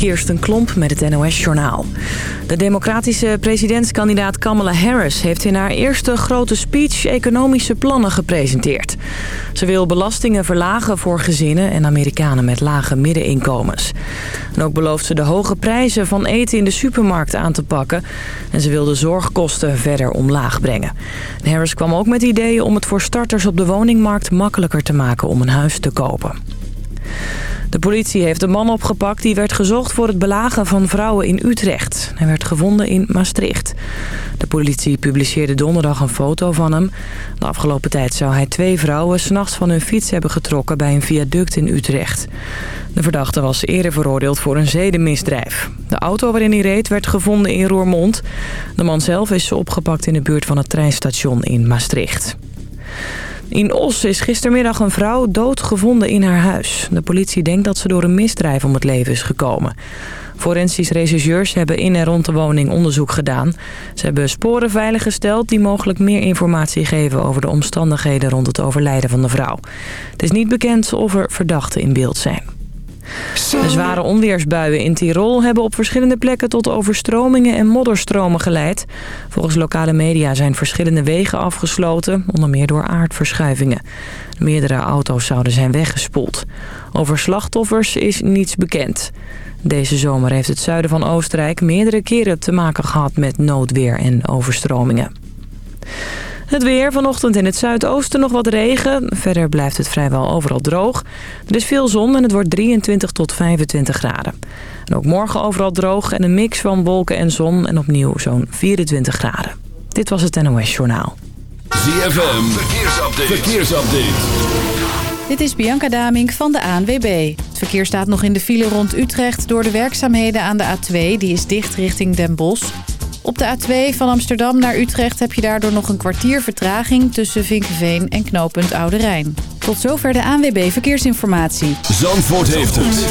Kirsten Klomp met het NOS-journaal. De democratische presidentskandidaat Kamala Harris... heeft in haar eerste grote speech economische plannen gepresenteerd. Ze wil belastingen verlagen voor gezinnen en Amerikanen met lage middeninkomens. En ook belooft ze de hoge prijzen van eten in de supermarkt aan te pakken. En ze wil de zorgkosten verder omlaag brengen. Harris kwam ook met ideeën om het voor starters op de woningmarkt makkelijker te maken om een huis te kopen. De politie heeft een man opgepakt die werd gezocht voor het belagen van vrouwen in Utrecht. Hij werd gevonden in Maastricht. De politie publiceerde donderdag een foto van hem. De afgelopen tijd zou hij twee vrouwen s'nachts van hun fiets hebben getrokken bij een viaduct in Utrecht. De verdachte was eerder veroordeeld voor een zedenmisdrijf. De auto waarin hij reed werd gevonden in Roermond. De man zelf is opgepakt in de buurt van het treinstation in Maastricht. In Os is gistermiddag een vrouw doodgevonden in haar huis. De politie denkt dat ze door een misdrijf om het leven is gekomen. Forensisch rechercheurs hebben in en rond de woning onderzoek gedaan. Ze hebben sporen veiliggesteld die mogelijk meer informatie geven... over de omstandigheden rond het overlijden van de vrouw. Het is niet bekend of er verdachten in beeld zijn. De zware onweersbuien in Tirol hebben op verschillende plekken tot overstromingen en modderstromen geleid. Volgens lokale media zijn verschillende wegen afgesloten, onder meer door aardverschuivingen. Meerdere auto's zouden zijn weggespoeld. Over slachtoffers is niets bekend. Deze zomer heeft het zuiden van Oostenrijk meerdere keren te maken gehad met noodweer en overstromingen. Het weer vanochtend in het zuidoosten nog wat regen. Verder blijft het vrijwel overal droog. Er is veel zon en het wordt 23 tot 25 graden. En ook morgen overal droog en een mix van wolken en zon en opnieuw zo'n 24 graden. Dit was het NOS Journaal. ZFM, verkeersupdate. verkeersupdate. Dit is Bianca Damink van de ANWB. Het verkeer staat nog in de file rond Utrecht door de werkzaamheden aan de A2. Die is dicht richting Den Bosch. Op de A2 van Amsterdam naar Utrecht heb je daardoor nog een kwartier vertraging... tussen Vinkenveen en knooppunt Oude Rijn. Tot zover de ANWB Verkeersinformatie. Zandvoort heeft het.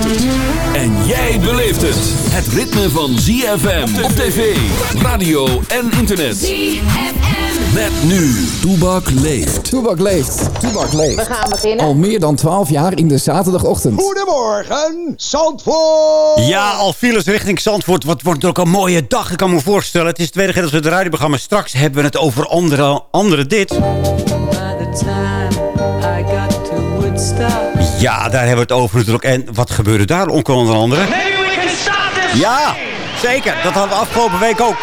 En jij beleeft het. Het ritme van ZFM op tv, radio en internet. ZFM. Met nu, Toebak leeft. Toebak leeft. Toebak leeft. We gaan beginnen. Al meer dan 12 jaar in de zaterdagochtend. Goedemorgen, Zandvoort. Ja, al files richting Zandvoort. Wat wordt het ook een mooie dag, ik kan me voorstellen. Het is het tweede keer dat we het radioprogramma. Straks hebben we het over andere, andere dit. Ja, daar hebben we het over natuurlijk. En wat gebeurde daar onder andere? Ja, zeker. Dat hadden we afgelopen week ook.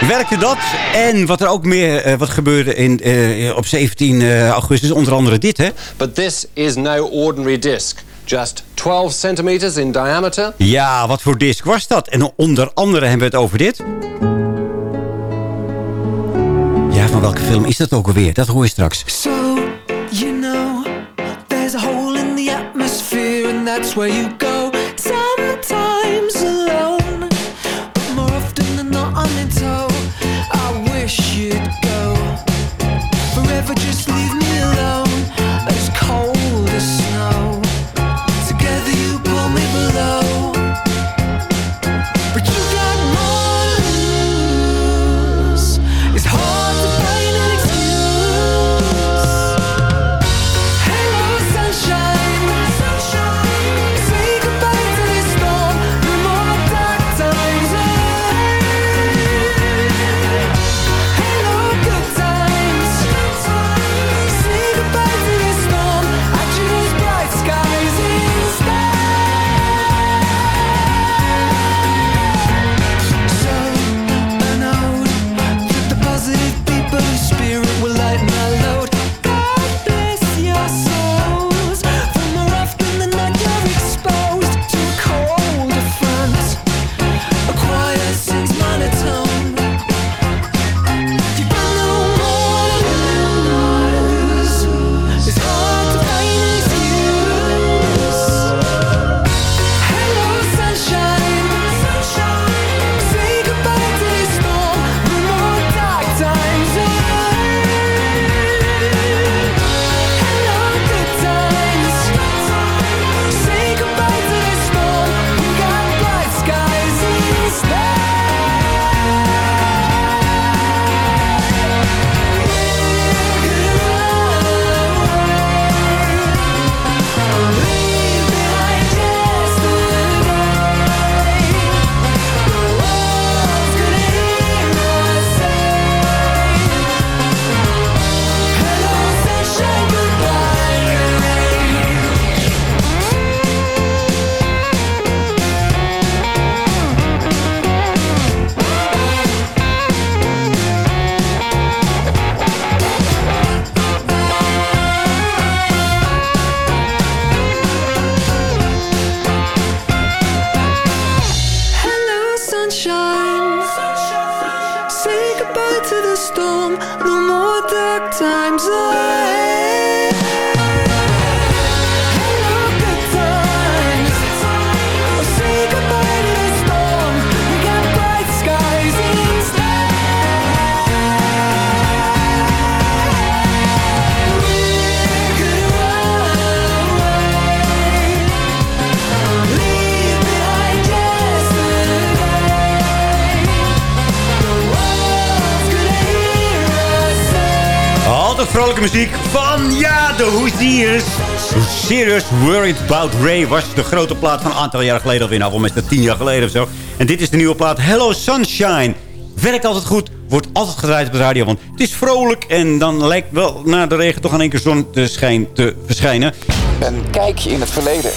Werkte dat? En wat er ook meer uh, wat gebeurde in, uh, op 17 uh, augustus, onder andere dit, hè? But this is no ordinary disc. Just 12 centimeters in diameter. Ja, wat voor disc was dat? En onder andere hebben we het over dit. Ja, van welke film is dat ook alweer? Dat hoor je straks. So, you know, there's a hole in the atmosphere and that's where you go. no more dark times. I vrolijke muziek van, ja, de Hoosiers. Serious Worried About Ray was de grote plaat van een aantal jaar geleden alweer. Nou, volgens mij is dat tien jaar geleden of zo. En dit is de nieuwe plaat Hello Sunshine. Werkt altijd goed, wordt altijd gedraaid op de radio. Want het is vrolijk en dan lijkt wel na de regen toch aan één keer zon te, schijn, te verschijnen. Een kijkje in het verleden.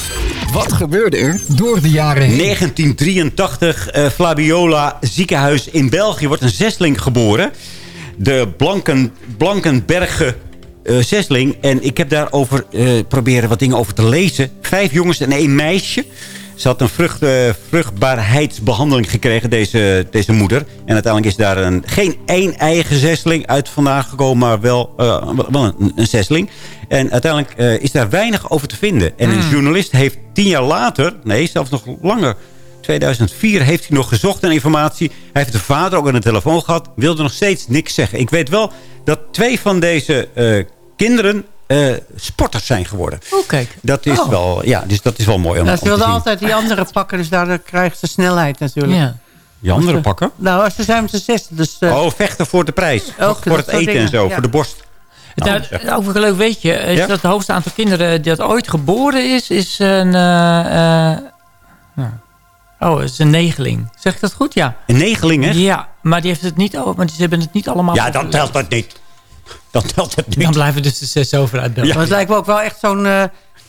Wat gebeurde er door de jaren heen? 1983, eh, Fabiola ziekenhuis in België wordt een zesling geboren. De Blanken, Blankenbergen eh, zesling. En ik heb daarover eh, proberen wat dingen over te lezen. Vijf jongens en één meisje. Ze had een vrucht, eh, vruchtbaarheidsbehandeling gekregen, deze, deze moeder. En uiteindelijk is daar een, geen één eigen zesling uit vandaan gekomen, maar wel, eh, wel een, een zesling. En uiteindelijk eh, is daar weinig over te vinden. En een journalist heeft tien jaar later, nee, zelfs nog langer... 2004 heeft hij nog gezocht naar informatie. Hij heeft de vader ook aan de telefoon gehad. Wilde nog steeds niks zeggen. Ik weet wel dat twee van deze eh, kinderen eh, sporters zijn geworden. Oh, kijk. Dat is, Oh. wel, ja, dus dat is wel mooi om, om ze wilden altijd die andere pakken, dus daardoor krijgen ze snelheid natuurlijk. Ja. Die andere pakken? Nou, als ze zijn met z'n zes, dus... eh, Oh, vechten voor de prijs. Ook voor het eten en zo, ja. voor de borst. Nou, ook een leuk weetje is Ja? dat het hoogste aantal kinderen dat ooit geboren is, is een... eh, eh, nou, oh, het is een negeling. Zeg ik dat goed? Ja. Een negeling, hè? Ja, maar die heeft het niet over, want ze hebben het niet allemaal Ja, dan telt dat niet. Dan telt het niet. Dan blijven dus de zes over uit België. Ja. Het lijkt me ook wel echt zo'n eh,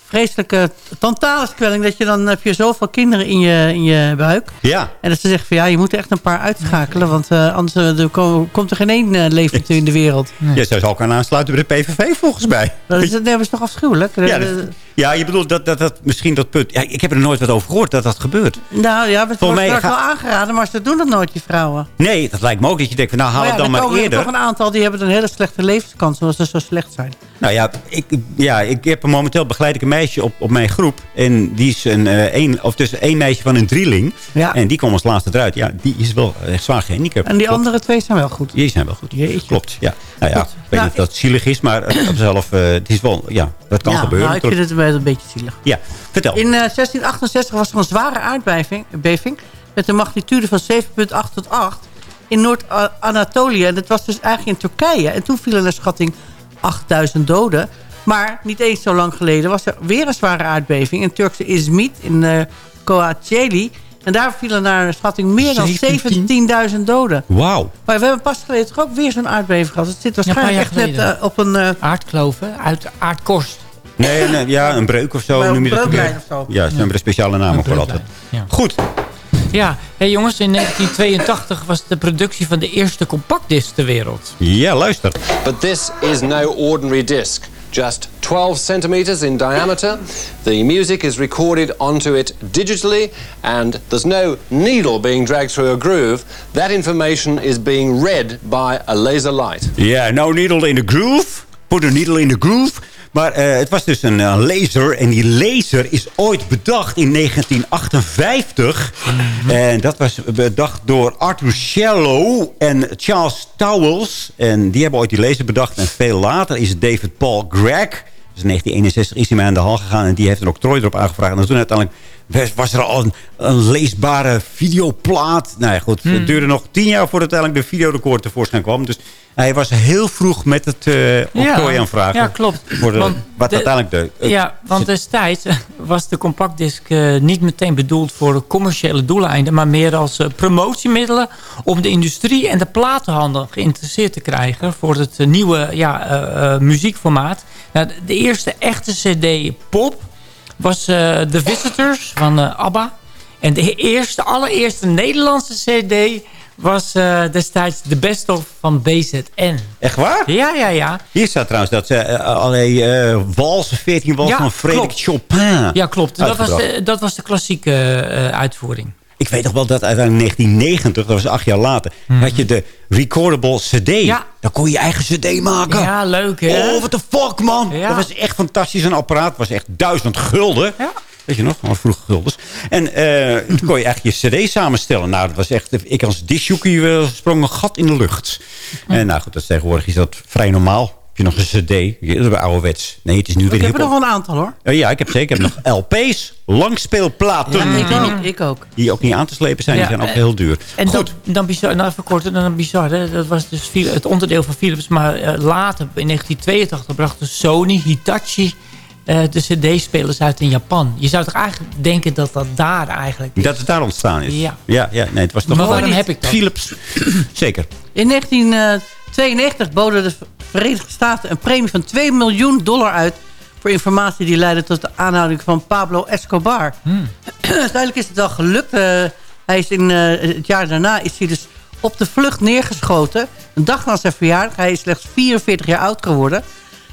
vreselijke totaalskwelling... dat je dan heb je zoveel kinderen in je, in je buik. Ja. En dat ze zeggen van ja, je moet er echt een paar uitschakelen... want eh, anders eh, er ko- komt er geen één eh, levend in de wereld. Ja, zij zou elkaar aansluiten bij de PVV volgens mij. Dat is, dat is toch afschuwelijk? Ja, Eh, dat- ja, je bedoelt dat, dat, dat misschien dat punt... Ja, ik heb er nooit wat over gehoord dat dat gebeurt. nou ja, het wordt mij straks ga- wel aangeraden... maar ze doen dat nooit, die vrouwen. Nee, dat lijkt me ook dat je denkt van nou haal Maar ja, het dan maar komen er eerder. toch een aantal die hebben een hele slechte levenskans... omdat ze zo slecht zijn. Nou ja, ik, ja, ik heb momenteel begeleid ik een meisje op, op mijn groep. En die is een, één, of dus één meisje van een drieling. Ja. En die kwam als laatste eruit. Ja, die is wel echt zwaar gehandicapt. En die Klopt. andere twee zijn wel goed. Die zijn wel goed. Jeetje. Klopt, ja. Nou ja, ik weet Nou, niet of dat zielig is, maar eh, op zichzelf, eh, het is wel, ja, dat kan ja, gebeuren. Nou, ik vind het wel een beetje zielig. Ja, vertel. In eh, 1668 was er een zware aardbeving beving, met een magnitude van 7,8 tot 8 in Noord-Anatolië. En dat was dus eigenlijk in Turkije. En toen vielen naar schatting 8000 doden. Maar niet eens zo lang geleden was er weer een zware aardbeving in Turkse Izmit in eh Kocaeli. En daar vielen naar schatting meer dan 17.000 doden. Wauw. Maar we hebben pas geleden toch ook weer zo'n aardbeving gehad. Het zit Ja, een paar waarschijnlijk jaar echt net eh, op een... eh, Aardkloven uit aardkorst. Nee, nee, ja, een breuk of zo een noem je dat. breuklijn of zo. Ja, ze hebben er speciale namen voor altijd. Ja. Goed. Ja, hey jongens, in 1982 was de productie van de eerste compactdisc ter wereld. Ja, luister. But this is no ordinary disc. Just 12 centimeters in diameter. The music is recorded onto it digitally, and there's no needle being dragged through a groove. That information is being read by a laser light. Ja, no needle in the groove. Put a needle in the groove. Maar eh, het was dus een eh, laser. En die laser is ooit bedacht in 1958. En dat was bedacht door Arthur Shallow en Charles Towles. En die hebben ooit die laser bedacht. En veel later is het David Paul Gregg. Dus in 1961 is hij mee aan de hal gegaan. En die heeft een octrooi erop aangevraagd. En toen uiteindelijk was- er al een, een leesbare videoplaat. Nou ja, goed. Het duurde nog tien jaar voordat uiteindelijk de videorecord tevoorschijn kwam. Dus hij was heel vroeg met het eh octrooi aanvragen. ja, klopt. Voor de, Want wat de- uiteindelijk de... ja, want destijds was de compactdisc eh, niet meteen bedoeld voor commerciële doeleinden... maar meer als eh, promotiemiddelen om de industrie en de platenhandel geïnteresseerd te krijgen... voor het nieuwe ja, muziekformaat. Nou, de- de eerste echte cd pop was The Visitors van ABBA. En de eerste, allereerste Nederlandse cd was eh, destijds The Best of van BZN. Echt waar? Ja, ja, ja. Hier staat trouwens dat ze uh, allerlei eh walsen, 14 walsen Ja, van Frederik klopt. Chopin Ja, klopt. Dat was, de, dat was de klassieke eh, uitvoering. Ik weet nog wel dat uiteindelijk in 1990, dat was acht jaar later... had je de recordable cd. Ja. Dan kon je je eigen cd maken. Ja, leuk hè? Oh, what the fuck, man. Ja. Dat was echt fantastisch. Een apparaat Het was echt duizend gulden. Ja. Weet je nog? Gewoon vroege guldens. En eh, toen kon je eigenlijk je cd samenstellen. Nou, dat was echt... Ik als disjoekey uh, sprong een gat in de lucht. En nou goed, dat is tegenwoordig is dat vrij normaal. Heb je nog een cd? Je- Dat is wets. Nee, het is nu weer Ik heb er nog wel een aantal hoor. Eh, ja, ik heb zeker ik heb nog LP's, langspeelplaten. ik, ook, ik ook. Die ook niet aan te slepen zijn. Ja, die zijn ook eh, heel duur. En dan, Goed. dan bizar, nou even kort, dan bizar. Hè? Dat was dus het onderdeel van Philips. Maar eh, later, in 1982, brachten Sony, Hitachi... eh, de cd-spelers uit in Japan. Je zou toch eigenlijk denken dat dat daar eigenlijk is. Dat het daar ontstaan is. Ja. ja, ja nee, het was toch Maar waarom niet. heb ik dat? Philips. Zeker. In 1992 boden de Verenigde Staten een premie van 2 miljoen dollar uit... voor informatie die leidde tot de aanhouding van Pablo Escobar. Uiteindelijk is het wel gelukt. Eh, hij is in eh, het jaar daarna is hij dus op de vlucht neergeschoten. Een dag na zijn verjaardag. Hij is slechts 44 jaar oud geworden.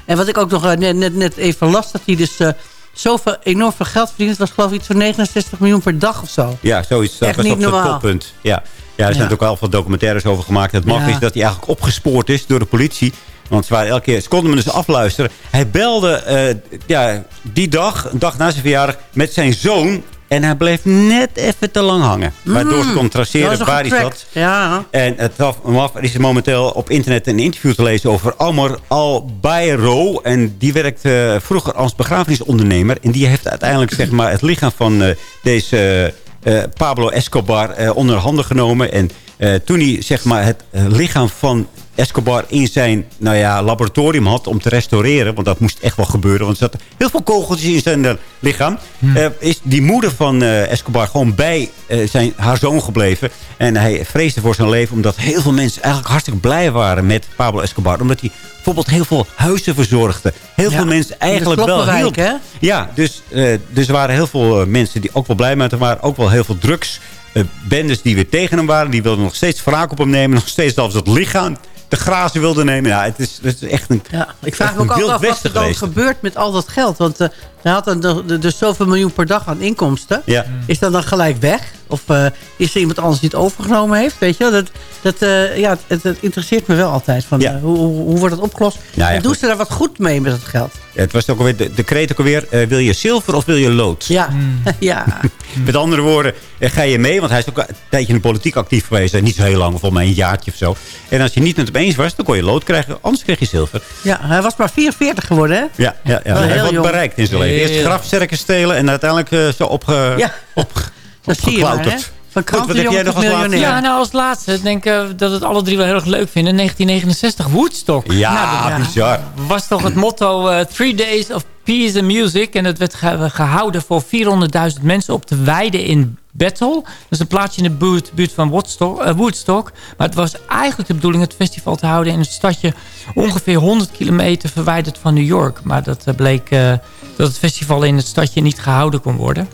En wat ik ook nog eh, net, net, net even las... dat hij dus eh, zoveel enorm veel geld verdient. Het was geloof ik iets van 69 miljoen per dag of zo. Ja, zoiets. Dat Echt was niet op het normaal. toppunt. Ja. ja, er zijn Ja. ook al veel documentaires over gemaakt. Het mag Ja. is dat hij eigenlijk opgespoord is door de politie. Want ze, waren elke keer, ze konden hem dus afluisteren. Hij belde eh, ja, die dag, een dag na zijn verjaardag, met zijn zoon. En hij bleef net even te lang hangen. Waardoor ze kon traceren Dat was waar hij zat. Ja. En het gaf hem af. Er is momenteel op internet een interview te lezen over Amor Al-Bayro. En die werkt eh, vroeger als begrafenisondernemer. En die heeft uiteindelijk zeg maar, het lichaam van eh, deze eh, Pablo Escobar onder handen genomen. En eh, toen hij zeg maar, het eh, lichaam van Escobar in zijn nou ja, laboratorium had om te restaureren. Want dat moest echt wel gebeuren. Want er zaten heel veel kogeltjes in zijn eh, lichaam. Eh, is die moeder van Escobar gewoon bij zijn, haar zoon gebleven. En hij vreesde voor zijn leven. Omdat heel veel mensen eigenlijk hartstikke blij waren met Pablo Escobar. Omdat hij bijvoorbeeld heel veel huizen verzorgde. Heel Ja, veel mensen eigenlijk wel hielp. hè? Ja, dus, dus er waren heel veel mensen die ook wel blij waren. Er waren ook wel heel veel drugs. Eh, bendes die weer tegen hem waren. Die wilden nog steeds wraak op hem nemen. Nog steeds zelfs het lichaam te grazen wilden nemen. Ja, het is, het is echt een Ja, ik vraag me ook altijd af wat er dan geweest. gebeurt met al dat geld. Want eh, hij had dan dus zoveel miljoen per dag aan inkomsten. Ja. Is dat dan gelijk weg? Of eh, is er iemand anders die het overgenomen heeft? Weet je wel? Dat, dat, eh, ja, het, het interesseert me wel altijd. Van, Ja. eh, hoe, hoe, wordt het opgelost? ja, en doen goed. ze daar wat goed mee met het geld? Het was ook alweer de, de kreet ook alweer. eh, wil je zilver of wil je lood? Ja, ja. Met andere woorden, ga je mee? Want hij is ook een tijdje in de politiek actief geweest. Niet zo heel lang, volgens mij een jaartje of zo. En als je niet met hem eens was, dan kon je lood krijgen. Anders kreeg je zilver. ja, hij was maar 44 geworden, hè? Ja, ja, ja. Wel hij heeft wat jong. bereikt in zijn leven. Eerst grafzerken stelen en uiteindelijk eh, zo opge, Ja. op, Dat zie je maar, hè? Van Goed, wat heb jij krantenjongen nog tot als laatste? miljonair. Ja, nou als laatste ik denk ik dat het alle drie wel heel erg leuk vinden. 1969, Woodstock. Ja, Nou, dat bizar. was toch het motto eh, Three Days of Peace and Music. En het werd ge- gehouden voor 400.000 mensen op de weide in Bethel. Dat is een plaatsje in de buurt, buurt van Woodstock, eh, Woodstock. Maar het was eigenlijk de bedoeling het festival te houden... in een stadje ongeveer 100 kilometer verwijderd van New York. Maar dat eh, bleek eh, dat het festival in het stadje niet gehouden kon worden.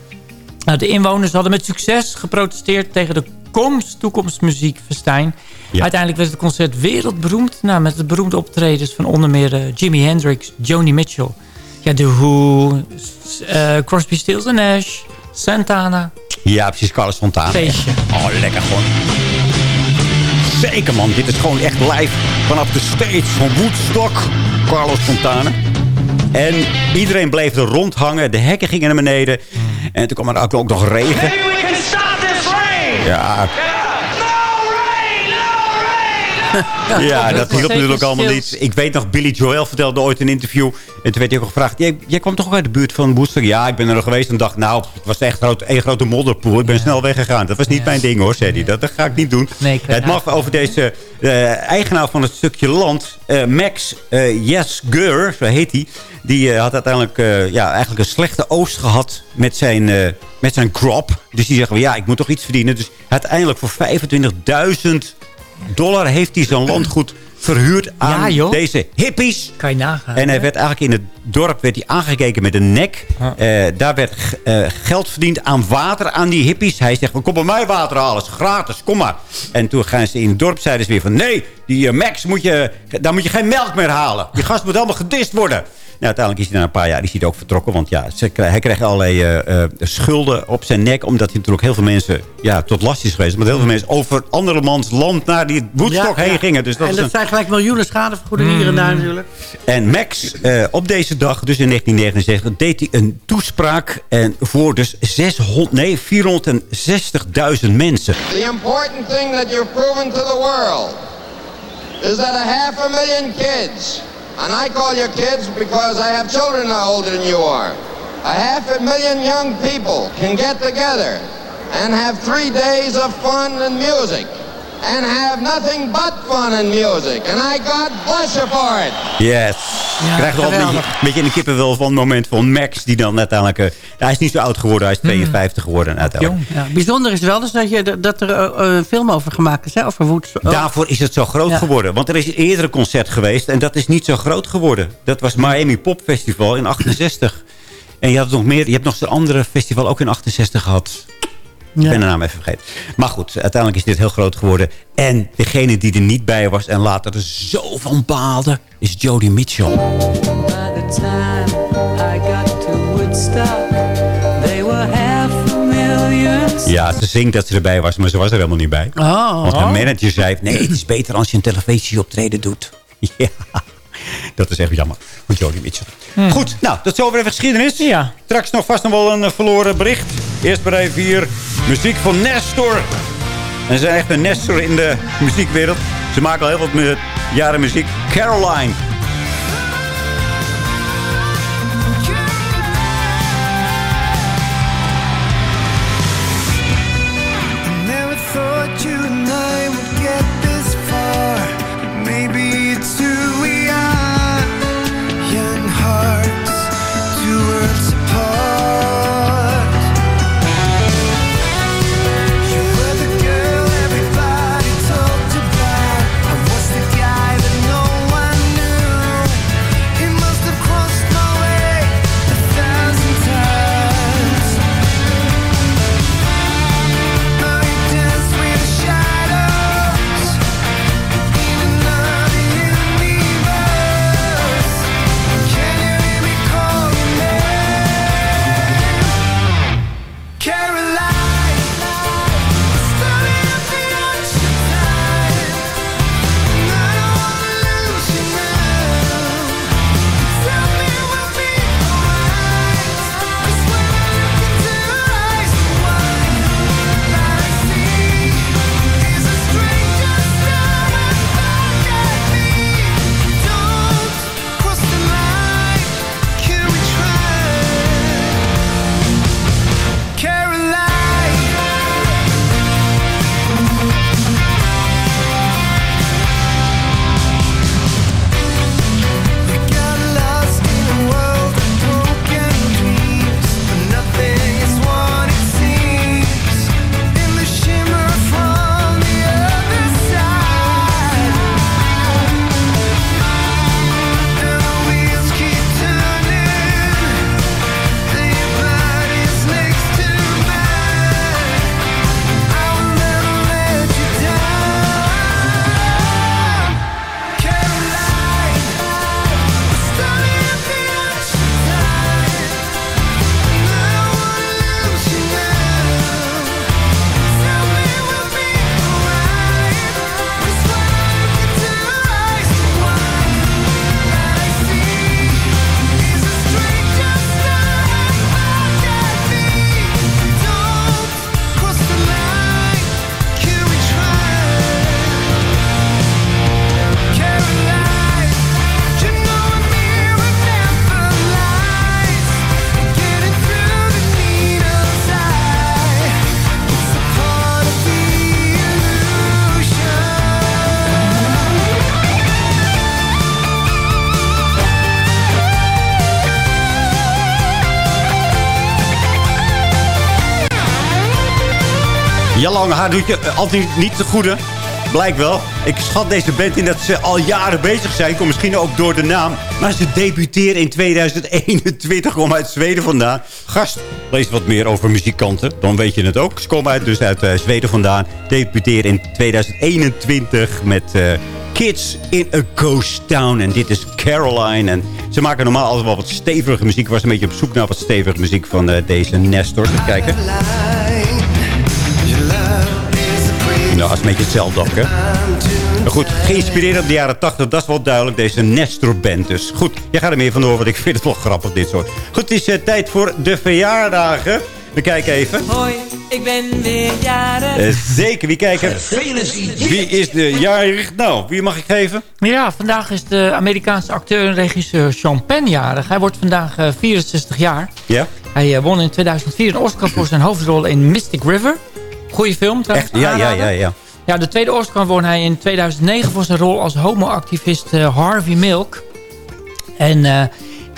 Nou, de inwoners hadden met succes geprotesteerd tegen de komst toekomstmuziekfestijn. Ja. Uiteindelijk werd het concert wereldberoemd. Nou, met de beroemde optredens van onder meer eh, Jimi Hendrix, Joni Mitchell. Ja, The Who, eh, Crosby, Stills Nash, Santana. Ja, precies. Carlos Fontana. Feestje. Oh, lekker gewoon. Zeker man, dit is gewoon echt live vanaf de stage van Woodstock. Carlos Fontana. En iedereen bleef er rondhangen. De hekken gingen naar beneden. En toen kwam er ook, ook nog regen. Ja. Ja, dat hielp natuurlijk allemaal niet. Ik weet nog, Billy Joel vertelde ooit in een interview. En toen werd hij ook gevraagd. Jij, jij kwam toch ook uit de buurt van Woodstock? Ja, ik ben er nog geweest. En dacht, nou, het was echt groot, een grote modderpoel. Ik ben snel weggegaan. Dat was niet mijn ding hoor, zei hij. Dat, dat ga ik niet doen. Nee, het mag over deze eh, eigenaar van het stukje land. eh, Max eh Yes Geur, zo heet hij. Die eh, had uiteindelijk eh, ja, eigenlijk een slechte oogst gehad met zijn, eh, met zijn crop. Dus die zeggen, ja, ik moet toch iets verdienen. Dus uiteindelijk voor 25.000 dollar heeft hij zijn landgoed verhuurd aan Ja, deze hippies. Kan je nagaan. En hij werd eigenlijk in het dorp werd hij aangekeken met een nek. Eh, daar werd eh, geld verdiend aan water aan die hippies. Hij zegt, kom bij mij water halen, is gratis, kom maar. En toen gaan ze in het dorp, zeiden ze weer van... nee, die eh, Max, moet je, daar moet je geen melk meer halen. Die gast moet allemaal gedist worden. Uiteindelijk is hij na een paar jaar is hij ook vertrokken. Want ja, ze, hij kreeg allerlei eh, eh, schulden op zijn nek. Omdat hij natuurlijk heel veel mensen ja, tot last is geweest. Omdat heel veel mensen over andermans land naar die Woodstock Ja, heen ja. gingen. Dus dat en dat een- zijn gelijk miljoenen schadevergoedingen hier en daar natuurlijk. en Max, eh, op deze dag, dus in 1979, deed hij een toespraak. En voor dus 600, nee, 460.000 mensen. The important thing that you've proven to the world is that a half a million kids, and I call you kids because I have children now older than you are, a half a million young people can get together and have three days of fun and music. And have nothing but fun and music. And I God bless you for it. Yes. Ja, krijg nog een beetje, een beetje een kippenwel van het moment van Max. Die dan uiteindelijk... eh, hij is niet zo oud geworden. Hij is 52 geworden uiteindelijk. Ja, bijzonder is wel dus dat, je, dat er eh, een film over gemaakt is, hè, over Woodstock. Oh. Daarvoor is het zo groot Ja. geworden. Want er is een eerdere concert geweest. En dat is niet zo groot geworden. Dat was Miami Pop Festival in 68. En je, had nog meer, je hebt nog zo'n andere festival ook in 68 gehad. Ik ben de naam even vergeten. Maar goed, uiteindelijk is dit heel groot geworden. En degene die er niet bij was en later er zo van baalde... is Jodie Mitchell. By the time I got to Woodstock, they were half a million. Ja, ze zingt dat ze erbij was, maar ze was er helemaal niet bij. Oh. Want haar manager zei... nee, het is beter als je een televisieoptreden doet. Ja, dat is echt jammer. Voor Jodie Mitchell. Goed, nou, tot zover even geschiedenis. Ja. Straks nog vast nog wel een eh, verloren bericht. Eerst maar even hier muziek van Nestor. En ze zijn echt een Nestor in de muziekwereld. Ze maken al heel wat jaren muziek. Caroline. Ja, lange haar doet je eh, altijd niet te goede. Blijkt wel. Ik schat deze band in dat ze al jaren bezig zijn. Kom misschien ook door de naam. Maar ze debuteren in 2021. Komen uit Zweden vandaan. Gast, lees wat meer over muzikanten. Dan weet je het ook. Ze komen uit, dus uit eh, Zweden vandaan. Debuteren in 2021 met... eh, Kids in a Ghost Town. En dit is Caroline. En Ze maken normaal altijd wel wat stevige muziek. Ik was een beetje op zoek naar wat stevige muziek van deze Nestor. Even kijken. Nou, dat is een beetje hetzelfde ook, hè? Maar goed, geïnspireerd op de jaren 80, dat is wel duidelijk. Deze Nestor-band dus. Goed, jij gaat er meer van door, want ik vind het wel grappig, dit soort. Goed, het is eh, tijd voor de verjaardagen. We kijken even. Hoi, ik ben weer jarig. Eh, zeker, wie kijken? Wie is de jarig? Nou, wie mag ik geven? Ja, vandaag is de Amerikaanse acteur en regisseur Sean Penn jarig. Hij wordt vandaag eh, 64 jaar. Ja? Hij eh, won in 2004 een Oscar voor zijn hoofdrol in Mystic River. Goeie film trouwens. Echt? Ja, ja, ja, ja. Ja, de tweede Oscar won hij in 2009 voor zijn rol als homoactivist eh, Harvey Milk. En eh,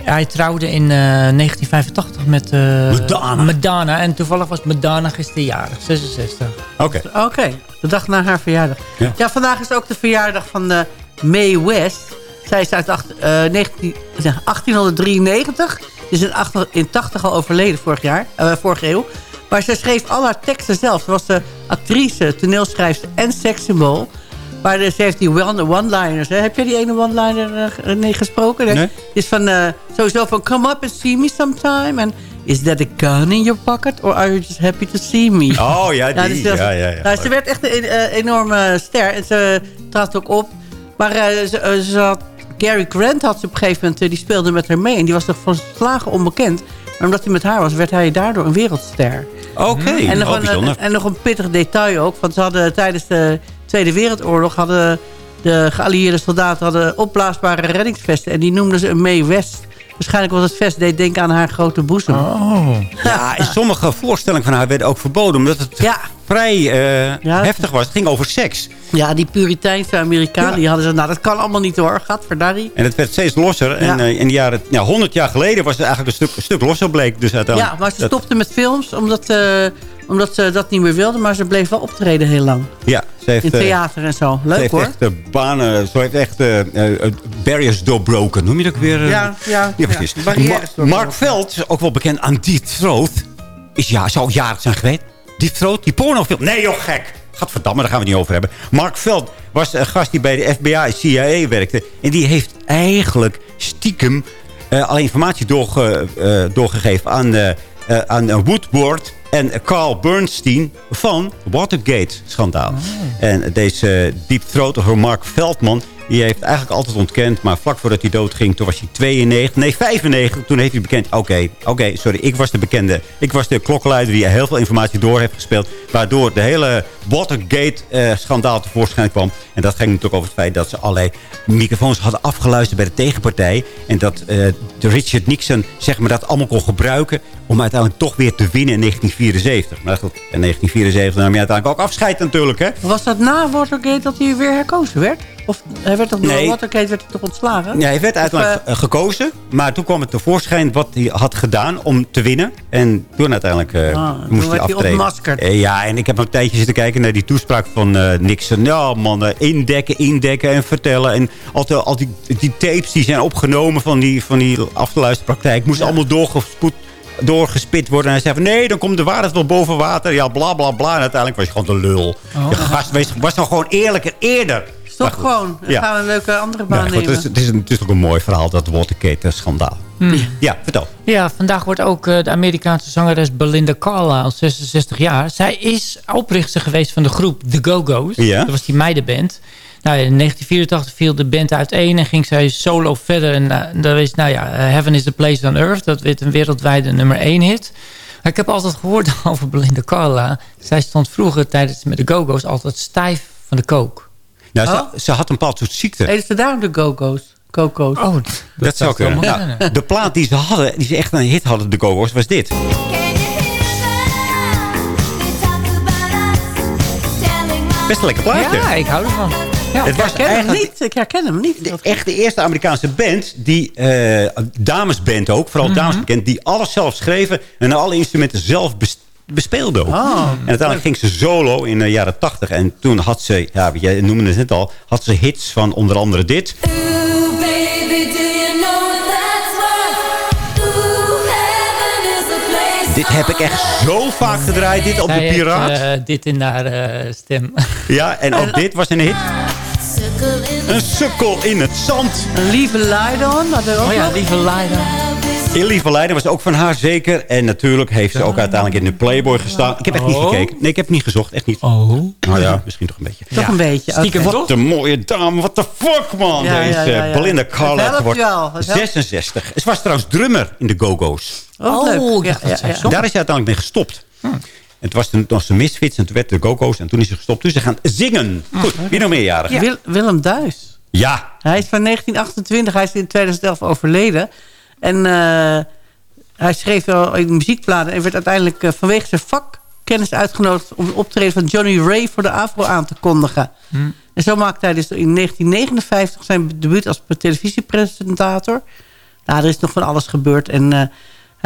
hij trouwde in eh, 1985 met eh, Madonna. Madonna. En toevallig was Madonna gisteren jarig, 66. Oké. Oké, de dag na haar verjaardag. Ja. Ja, vandaag is ook de verjaardag van eh Mae West. Zij is uit acht- eh, 19, zeg, 1893. Ze is in, 80 in 80 al overleden vorig jaar, eh, vorige eeuw. Maar ze schreef al haar teksten zelf. Ze was de actrice, toneelschrijfster en sekssymbool. Maar ze heeft die one- one-liners. Heb jij die ene one-liner eh, nee, gesproken? Nee. Het is van, eh, sowieso van... Come up and see me sometime. En is that a gun in your pocket? Or are you just happy to see me? Oh, ja, die. dus ja, ja, ja. nou, ze werd echt een enorme ster. En ze trad ook op. Maar ze, ze had, Gary Grant had ze op een gegeven moment... die speelde met haar mee. En die was nog van slagen onbekend. Maar omdat hij met haar was, werd hij daardoor een wereldster. Oké, En nog, oh, een, bijzonder. en nog een pittig detail ook. Want ze hadden tijdens de Tweede Wereldoorlog... hadden de geallieerde soldaten hadden opblaasbare reddingsvesten. En die noemden ze een Mae West. Waarschijnlijk was het vest deed denken aan haar grote boezem. Oh. Ja, en sommige voorstellingen van haar werden ook verboden. Omdat het Ja. vrij eh, Ja. heftig was. Het ging over seks. Ja, die Puriteinse Amerikanen, Ja. die hadden ze... Nou, dat kan allemaal niet hoor. Gadverdarrie. En het werd steeds losser. En eh, in de jaren, ja, 100 jaar geleden was het eigenlijk een stuk, een stuk losser bleek. Dus uiteindelijk, Ja, maar ze dat- stopte met films omdat, eh, omdat ze dat niet meer wilde. Maar ze bleef wel optreden heel lang. Ja, ze heeft, In eh, theater en zo. ze Leuk heeft hoor. echt eh, banen, ze heeft echt barriers doorbroken. Noem je dat ook weer? Ja, ja, Ja, precies. Ma-. Mark Veld, ook wel bekend aan Deep Throat. Is ja, zou jarig zijn geweest. Deep Throat, die pornofilm. Nee joh, gek. Gadverdamme, daar gaan we het niet over hebben. Mark Veld was een gast die bij de FBI, CIA werkte. En die heeft eigenlijk stiekem eh, alle informatie doorge, eh, doorgegeven aan, eh, aan Woodward en Carl Bernstein van Watergate-schandaal. En deze Deep Throat, of Mark Veldman, die heeft eigenlijk altijd ontkend. Maar vlak voordat hij doodging, toen was hij 92, nee 95. Toen heeft hij bekend, oké, oké, sorry, ik was de bekende. Ik was de klokkenluider die heel veel informatie door heeft gespeeld. Waardoor de hele Watergate-schandaal tevoorschijn kwam. En dat ging natuurlijk over het feit dat ze allerlei microfoons hadden afgeluisterd bij de tegenpartij. En dat eh, de Richard Nixon zeg maar, dat allemaal kon gebruiken om uiteindelijk toch weer te winnen in 1974. Maar goed, in 1974 nam je uiteindelijk ook afscheid natuurlijk, hè? Was dat na Watergate dat hij weer herkozen werd? Of hij werd toch door Nee. Watergate werd hij toch ontslagen? Ja, hij werd uiteindelijk eh, gekozen. Maar toen kwam het tevoorschijn wat hij had gedaan om te winnen. En toen uiteindelijk eh, Ah, moest hij aftreden. Eh, ja, en ik heb nog een tijdje zitten kijken naar die toespraak van Nixon. Ja, man, indekken, indekken en vertellen. En al, die- al die, die tapes die zijn opgenomen van die, van die afluisterpraktijk... moesten allemaal doorgespoed doorgespit worden. En hij zei van nee, dan komt de waarheid wel boven water. Ja, bla bla bla. En uiteindelijk was je gewoon de lul. Je gast wees, was nou gewoon eerlijker eerder. Stop gewoon. Dan Ja. gaan we een leuke andere baan Ja, goed, nemen. het, is, het, is een, het is ook een mooi verhaal, dat Watergate-schandaal. Ja, vertel. Ja, vandaag wordt ook eh, de Amerikaanse zangeres Belinda Carlisle, 66 jaar. Zij is oprichter geweest van de groep The Go-Go's. Ja. Dat was die meidenband. Nou, ja, in 1984 viel de band uiteen en ging zij solo verder. En uh, dat is, nou ja, eh, Heaven is the Place on Earth. Dat werd een wereldwijde nummer 1 hit. Maar ik heb altijd gehoord over Belinda Carlisle. Zij stond vroeger tijdens met de Go-Go's altijd stijf van de coke. Nou, Oh. ze, ze had een bepaald soort ziekte. Eten ze daarom de Go-Go's? Coco's. Oh, dat, zou kunnen. wel Nou, kunnen. de plaat die ze hadden, die ze echt een hit hadden, de Go-Go's, was dit. Best een lekker plaatje. Ja, ik hou ervan. Ja. Het was Ik herken hem eigenlijk niet. Ik herken hem niet. de, echt de eerste Amerikaanse band, die eh, damesband ook, vooral Mhm. dames bekend, die alles zelf schreven en alle instrumenten zelf bes- bespeelde ook. Oh. En uiteindelijk ging ze solo in de jaren 80 en toen had ze, ja, jij noemde het net al, had ze hits van onder andere dit. Dit heb ik echt zo vaak gedraaid, dit op Zij de heeft, Piraat. eh, dit in haar eh, stem. Ja, en ook dit was een hit. Een sukkel in het zand. Een lieve Leidon. had er ook Oh ja, nog. lieve Leiden. Lieve Leiden was ook van haar zeker. En natuurlijk heeft ze ook uiteindelijk in de Playboy gestaan. Ik heb echt niet Oh. gekeken. Nee, ik heb niet gezocht. Echt niet. Oh. Nou ja, misschien toch een beetje. Toch een beetje. Stiekem oké. toch? Wat een mooie dame. What the fuck, man. Ja, Deze ja, ja, ja. Belinda Het Carlisle helpt wordt wel, het helpt. 66. Ze was trouwens drummer in de Go-Go's. Leuk. Oh, ik Ja, dat. Daar is ze uiteindelijk mee gestopt. Het was toen nog de Misfits en toen werd de Go-Go's. En toen is ze gestopt. Dus ze gaan zingen. Goed, wie nog meerjarig? Wil- Willem Duis. Ja. Hij is van 1928. Hij is in 2011 overleden. En eh, hij schreef wel in muziekbladen... en werd uiteindelijk eh, vanwege zijn vakkennis uitgenodigd... om het optreden van Johnny Ray voor de AVRO aan te kondigen. En zo maakte hij dus in 1959 zijn debuut als televisiepresentator. Nou, er is nog van alles gebeurd. En eh,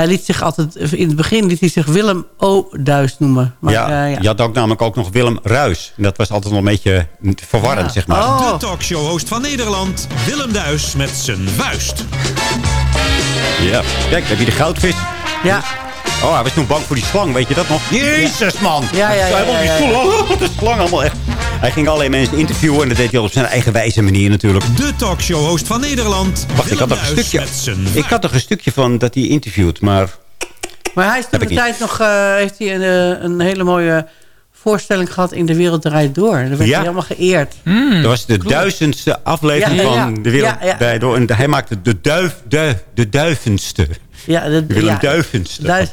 hij liet zich altijd... In het begin liet hij zich Willem O. Duis noemen. Maar, ja, eh, ja. Je had ook namelijk ook nog Willem Ruis. En dat was altijd nog een beetje verwarrend, zeg maar. Oh. De talkshow-host van Nederland, Willem Duis met zijn vuist. Ja. Kijk, heb je de goudvis? ja. Oh, hij was toen bang voor die slang, weet je dat nog? Jezus, man! Ja, ja, ja, Hij die ja, ja. stoel, oh, de slang allemaal echt. Hij ging allerlei mensen interviewen en dat deed hij op zijn eigen wijze manier natuurlijk. De talkshow-host van Nederland, Wacht, ik had nog een stukje. Ik had nog een stukje van dat hij interviewt, maar... Maar hij is toen de tijd nog, eh, heeft hij een, eh, een hele mooie voorstelling gehad in De Wereld Draait Door. Daar werd Ja. hij helemaal geëerd. dat was de duizendste aflevering Ja, ja, ja. van De Wereld Ja, ja. bij Door. En hij maakte de, duif, duif, de duivendste. Ja, de, Willem ja. Duizendste,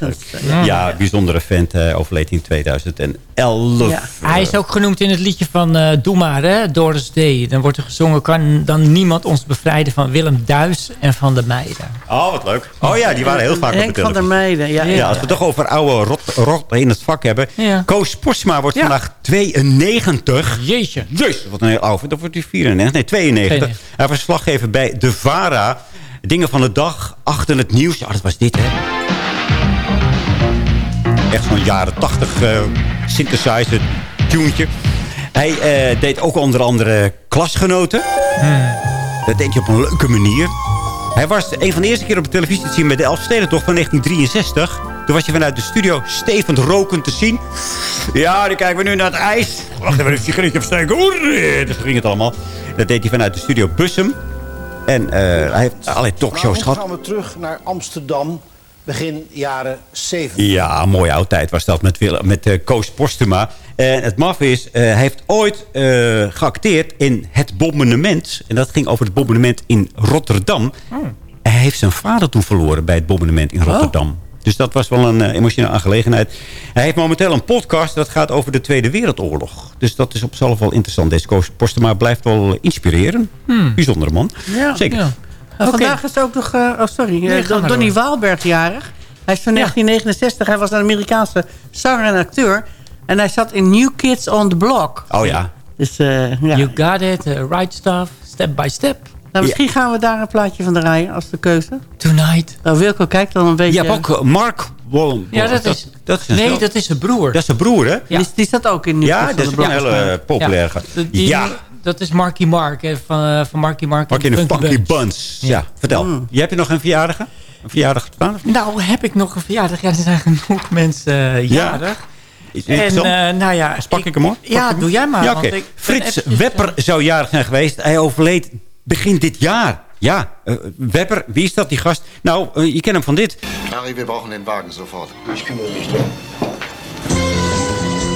Ja, ja. bijzondere vent. eh, overleed in 2011. Ja. Hij is ook genoemd in het liedje van eh Doe maar, hè, Doris D. Dan wordt er gezongen, kan dan niemand ons bevrijden van Willem Duis en van de meiden. Oh, wat leuk. Oh ja, die waren heel vaak op de Henk van der televisie. Meijden. Ja, Ja, als we het toch over oude rot, rot in het vak hebben. Ja. Koos Postma wordt Ja. vandaag 92. Jeetje. Dus, wat een heel oude. Dan wordt hij 94. Nee, 92. Nee. Hij was verslaggever bij De Vara. Dingen van de dag, achter het nieuws. Ja, dat was dit, hè. Echt zo'n jaren 80 eh synthesizer tuentje. Hij eh, deed ook onder andere klasgenoten. Dat deed hij op een leuke manier. Hij was een van de eerste keer op de televisie te zien bij de Elfstedentocht van 1963. Toen was je vanuit de studio stevend rokend te zien. Ja, dan kijken we nu naar het ijs. Wacht even, een sigaretje opsteken. Oeh, Dat ging het allemaal. Dat deed hij vanuit de studio Bussum. En eh, hij heeft allerlei talkshows Vanavond gehad. gaan we terug naar Amsterdam, begin jaren 70. Ja, een mooie oude tijd was dat met, Willem- met eh, Koos Postuma. En het maf is, eh, hij heeft ooit eh, geacteerd in Het Bombardement. En dat ging over het bombardement in Rotterdam. Hij heeft zijn vader toen verloren bij het bombardement in Rotterdam. Dus dat was wel een eh, emotionele aangelegenheid. Hij heeft momenteel een podcast dat gaat over de Tweede Wereldoorlog. Dus dat is op zichzelf wel interessant. Deze Koos Postuma blijft wel inspireren. Bijzondere man. Ja. Zeker. Ja. Vandaag is ook nog... eh, oh, sorry. Nee, eh, Donny door. Waalberg jarig. Hij is van 1969. Hij was een Amerikaanse zanger en acteur. En hij zat in New Kids on the Block. Oh ja. Dus eh, ja. You got it, uh, right stuff, step by step. Nou, misschien gaan we daar een plaatje van draaien als de keuze. Tonight. Nou, Wilco kijkt dan een beetje... Je hebt ook eh, Mark Wallen. Ja, dat is, dat is nee, dat is zijn broer. Dat is zijn broer, hè? Ja. Die, die zat ook in Ja, dat is een hele. De- die- Ja, Dat is Marky Mark, hè, van, eh, van Marky Mark. Mark in de Funky Buns. Ja, Ja. vertel. Mm. Je hebt je nog een verjaardag? Een verjaardag gedaan? Nou, heb ik nog een verjaardag. Ja, er zijn genoeg mensen eh, jarig. En eh, nou ja... Pak ik hem hoor? Pak Ja, hem? doe jij maar. Ja, want ik Frits Wepper zou jarig zijn geweest. Hij overleed begin dit jaar. Ja, eh, Wepper, wie is dat, die gast? Nou, eh, je kent hem van dit. Harry, wir brauchen den Wagen sofort. Ich kümmere mich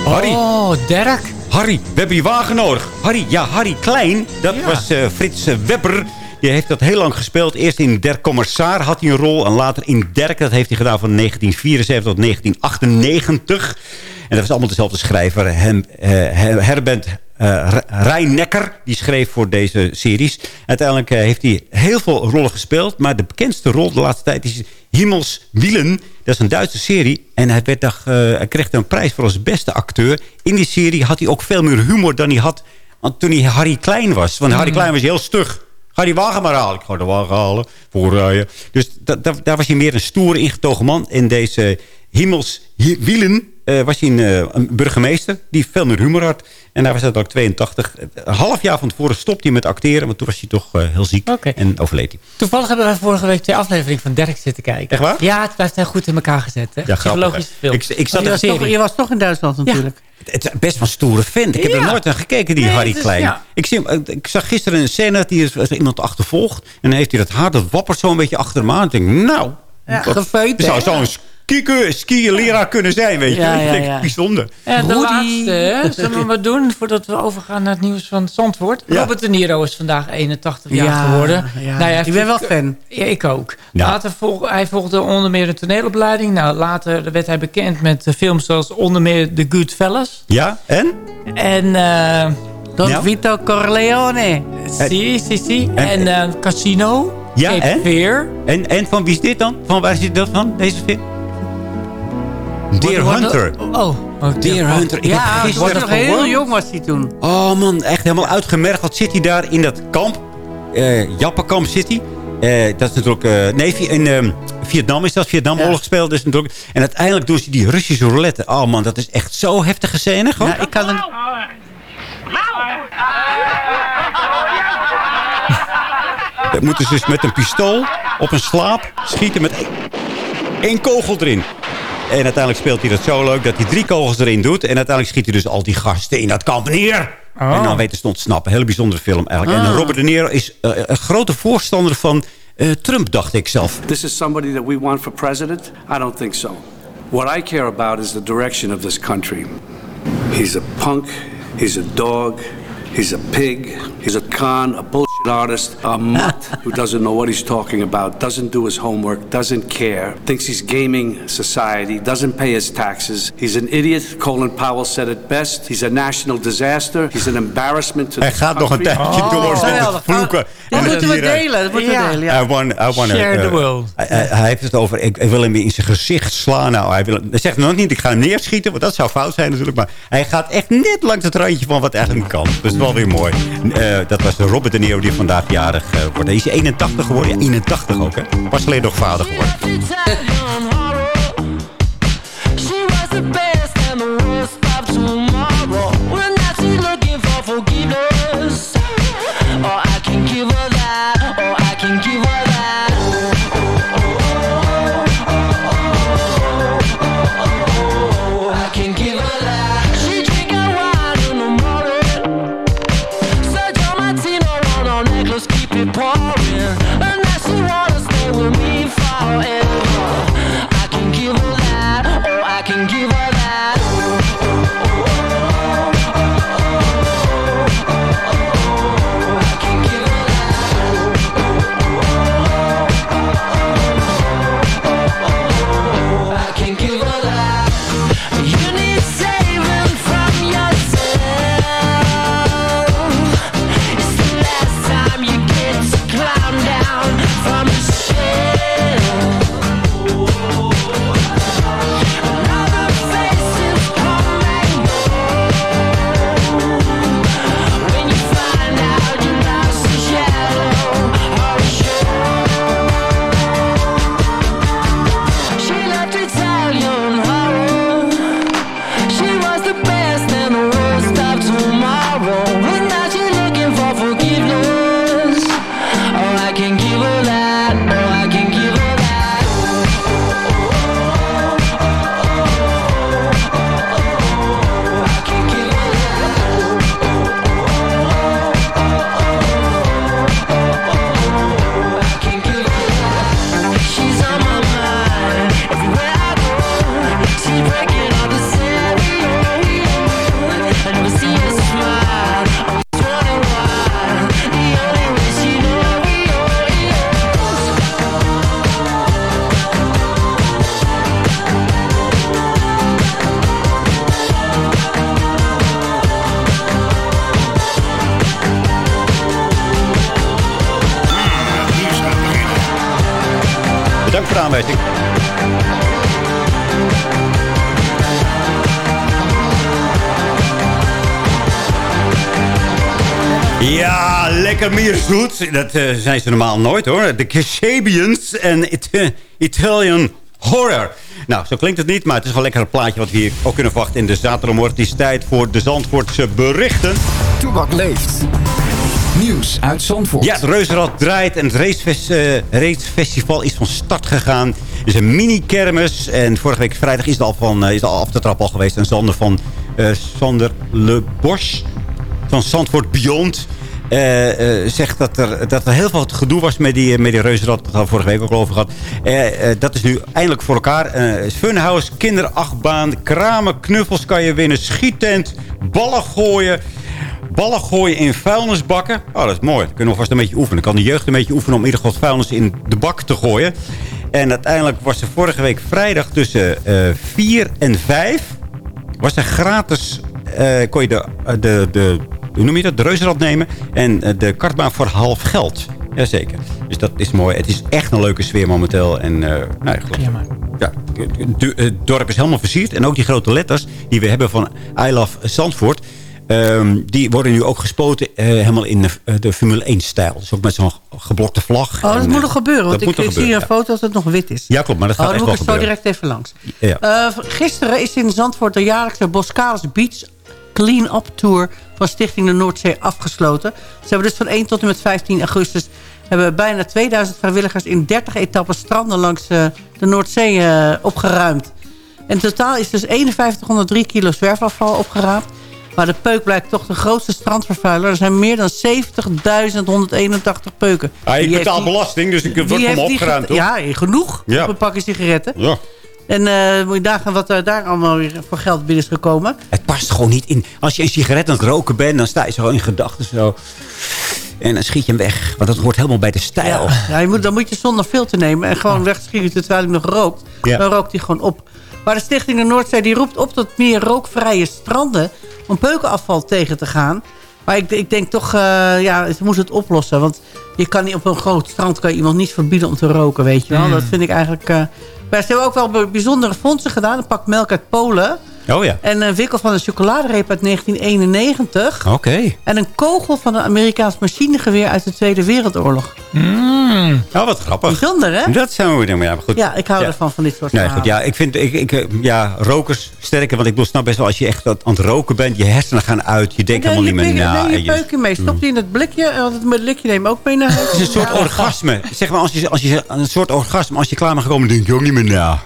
Harry. Oh, Dirk. Harry, we hebben die wagen nodig. Harry, ja, Harry Klein. Dat Ja. was eh, Frits Wepper. Die heeft dat heel lang gespeeld. Eerst in Der Commissaar had hij een rol. En later in Derk. Dat heeft hij gedaan van 1974 tot 1998. En dat was allemaal dezelfde schrijver. Hem, eh, Eh, Rijnekker. Die schreef voor deze series. Uiteindelijk eh, heeft hij heel veel rollen gespeeld. Maar de bekendste rol de laatste tijd is Himmels Wielen. Dat is een Duitse serie. En hij, werd, daar, eh, hij kreeg een prijs voor als beste acteur. In die serie had hij ook veel meer humor dan hij had want toen hij Harry Klein was. Want Harry Klein was heel stug. Ga die wagen maar halen. Ik ga de wagen halen. Voorrijden. Dus da- da- daar was hij meer een stoere ingetogen man. In deze Himmels Hi- Wielen eh, was hij een, eh, een burgemeester die veel meer humor had. En hij was ook 82. Een half jaar van tevoren stopte hij met acteren. Want toen was hij toch eh, heel ziek en overleed hij. Toevallig hebben wij vorige week twee afleveringen van Dirk zitten kijken. Echt waar? Ja, het blijft heel goed in elkaar gezet. Hè? Ja, hè? film. Ik, ik zat je, was toch, je was toch in Duitsland natuurlijk. Het is best wel een stoere vent. Ik heb er nooit naar gekeken, die Nee, Harry is- Klein. ja. Ik, zie ik zag gisteren een scène dat hij is, was iemand achtervolgt. En dan heeft hij dat haar, dat wappert zo een beetje achter hem aan. Ik denk, nou... Ja, gefeut, zou hè? Zo'n ski- ski-leraar kunnen zijn, weet je. Ja, bijzonder. En de Rudy. laatste, hè? zullen we maar doen voordat we overgaan naar het nieuws van Zandvoort. Ja. Robert De Niro is vandaag 81 jaar Ja, geworden. ja. Nou ja, Ik ben wel fan. Ja, ik ook. Ja. Later volg, hij volgde onder meer een toneelopleiding. Nou, later werd hij bekend met films zoals onder meer The Goodfellas. Ja, en? En... eh Don Ja. Vito Corleone. Si, si, si. En- En eh, Casino. Ja, Cape en? Fear. En, en van wie is dit dan? Van waar is dit dat van, deze film? Deer Hunter. Oh, oh Deer Hunter. Ik Ja, gisteren was nog heel jong was hij toen. Oh man, echt helemaal uitgemergeld zit hij daar in dat kamp. Eh Jappenkamp zit hij. Eh, dat is natuurlijk... eh, nee, in ehm, Vietnam is dat. Vietnamoorlog gespeeld. Dus natuurlijk, en uiteindelijk doen ze die Russische roulette. Oh man, dat is echt zo heftige scène. Gewoon. Ja, ik kan het... Dan moeten ze dus met een pistool op een slaap schieten met één kogel erin. En uiteindelijk speelt hij dat zo leuk dat hij drie kogels erin doet. En uiteindelijk schiet hij dus al die gasten in dat kamp neer. En dan weten ze te ontsnappen. Hele bijzondere film eigenlijk. En Ah. Robert De Niro is eh, een grote voorstander van eh, Trump, dacht ik zelf. This is somebody that we want for president? I don't think so. What I care about is the direction of this country. He's a punk, he's a dog, he's a pig, he's a con, a bullshit artist, a mutt who doesn't know what he's talking about, doesn't do his homework, doesn't care, thinks he's gaming society, doesn't pay his taxes. He's an idiot. Colin Powell said it best. He's a national disaster. He's an embarrassment to Hij gaat nog een country. tijdje door met het vloeken. Dat En het moeten we eh, delen. Dat moeten we Ja. delen, ja. I want, I want Share eh, the world. Hij, hij- hij heeft het over, ik, ik wil hem in zijn gezicht slaan. Nou, hij, wil, hij zegt nog niet, ik ga hem neerschieten. Want dat zou fout zijn natuurlijk. Maar hij gaat echt net langs het randje van wat eigenlijk kan. Dat is wel weer mooi. Eh, dat was Robert De Niro die vandaag jarig eh, wordt. Hij is 81 geworden. Ja, 81 ook, hè. Pas geleden nog vader geworden. lekker meer zoet. Dat eh, zijn ze normaal nooit hoor. De Kasabians en It- Italian Horror. Nou, zo klinkt het niet, maar het is wel lekker een plaatje wat we hier ook kunnen verwachten in de zaterdagmorgen. Het is tijd voor de Zandvoortse berichten. Toebak leeft. Nieuws uit Zandvoort. Ja, het Reuzenrad draait en het racefest, eh, racefestival is van start gegaan. Het is een mini-kermis en vorige week vrijdag is het al, van, eh, is al af de trap al geweest. En Sander van Sander Le Bosch van Zandvoort Beyond... eh, eh, zegt dat er, dat er heel veel gedoe was met die, met die reuzenrad. Daar we vorige week ook over gehad. Eh, eh, dat is nu eindelijk voor elkaar. Eh funhouse, kinderachtbaan, kramen, knuffels kan je winnen. Schiettent, ballen gooien. Ballen gooien in vuilnisbakken. Oh, dat is mooi. Kunnen we vast een beetje oefenen. Dan kan de jeugd een beetje oefenen om in ieder geval vuilnis in de bak te gooien. En uiteindelijk was er vorige week vrijdag tussen eh 4 en 5... was er gratis... eh, kon je de, de, de, hoe noem je dat? De reuzenrad nemen. En eh, de kartbaan voor half geld. Jazeker. Dus dat is mooi. Het is echt een leuke sfeer momenteel. En eh nou, geloof- ja, het- het dorp is helemaal versierd. En ook die grote letters die we hebben van I Love Zandvoort... ehm, die worden nu ook gespoten eh, helemaal in de, de Formule 1-stijl. Dus ook met zo'n geblokte vlag. Oh, dat En, moet nog gebeuren. Want ik, moet ik nog zie een gebeuren, foto dat het nog wit is. ja. Ja, klopt. Maar dat gaat Oh, dan echt moet wel ik zo gebeuren. direct even langs. Ja. Gisteren is in Zandvoort de jaarlijkse Boscalis Beach Clean-up Tour van Stichting de Noordzee afgesloten. Ze hebben dus van 1 tot en met 15 augustus hebben bijna 2000 vrijwilligers in 30 etappen stranden langs eh, de Noordzee eh, opgeruimd. En in totaal is dus 5103 kilo zwerfafval opgeraapt. Maar de peuk blijkt toch de grootste strandvervuiler. Er zijn meer dan 70.181 peuken. Ah, ik Die heeft betaal die- belasting, dus ik word die opgeruimd, toch? Ja, genoeg Ja. op een pakje sigaretten. Ja. En eh moet je nagaan wat er daar allemaal weer voor geld binnen is gekomen. Het past gewoon niet in. Als je een sigaret aan het roken bent, dan sta je zo in gedachten zo. En dan schiet je hem weg. Want dat hoort helemaal bij de stijl. Ja, je moet, dan moet je zonder filter nemen en gewoon wegschieten terwijl hij nog rookt. Ja. Dan rookt hij gewoon op. Maar de Stichting de Noordzee die roept op tot meer rookvrije stranden... om peukenafval tegen te gaan. Maar ik, ik denk toch, eh, ja, ze moeten het oplossen. Want je kan niet op een groot strand kan je iemand niet verbieden om te roken, weet je wel. Mm. Dat vind ik eigenlijk... maar ze hebben ook wel bijzondere fondsen gedaan. Een pak melk uit Polen. Oh ja. En een wikkel van een chocoladereep uit 1991. Oké. En een kogel van een Amerikaans machinegeweer uit de Tweede Wereldoorlog. Oh, wat grappig. Bijzonder, hè? Dat zou we doen, maar ja, maar goed. Ja, ik hou ervan, van dit soort Nee, verhalen. goed, ja, ik vind, ik, ik, eh, ja, rokers sterker. Want ik bedoel, snap best wel, als je echt aan het roken bent, je hersenen gaan uit, je denkt Nee, helemaal niet meer na. neem en je peukje mee. Stop die in het blikje. En het met het blikje neem je ook mee naar huis. Het is een soort orgasme. Zeg maar, als je, als je, een soort orgasme. Als je klaar mag komen, denk je ook niet meer na.